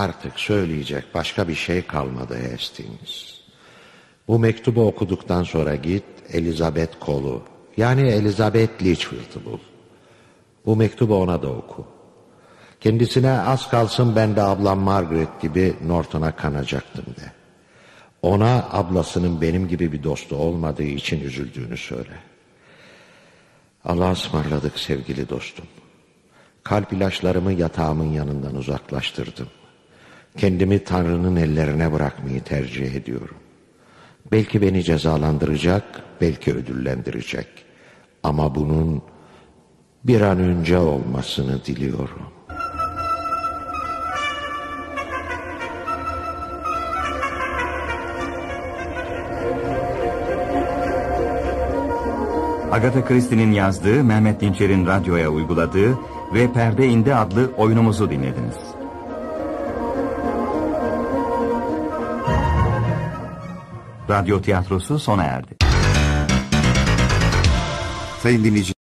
Artık söyleyecek başka bir şey kalmadı Hastings. Bu mektubu okuduktan sonra git Elizabeth Cole'u yani Elizabeth Litchfield'ı bul. Bu mektubu ona da oku. Kendisine az kalsın ben de ablam Margaret gibi Norton'a kanacaktım de. Ona ablasının benim gibi bir dostu olmadığı için üzüldüğünü söyle. Allah'a ısmarladık sevgili dostum. Kalp ilaçlarımı yatağımın yanından uzaklaştırdım. Kendimi Tanrı'nın ellerine bırakmayı tercih ediyorum. Belki beni cezalandıracak, belki ödüllendirecek. Ama bunun bir an önce olmasını diliyorum. Agatha Christie'nin yazdığı, Mehmet Dinçer'in radyoya uyguladığı ve Perde İndi adlı oyunumuzu dinlediniz. Radyo tiyatrosu sona erdi. Sayın dinleyici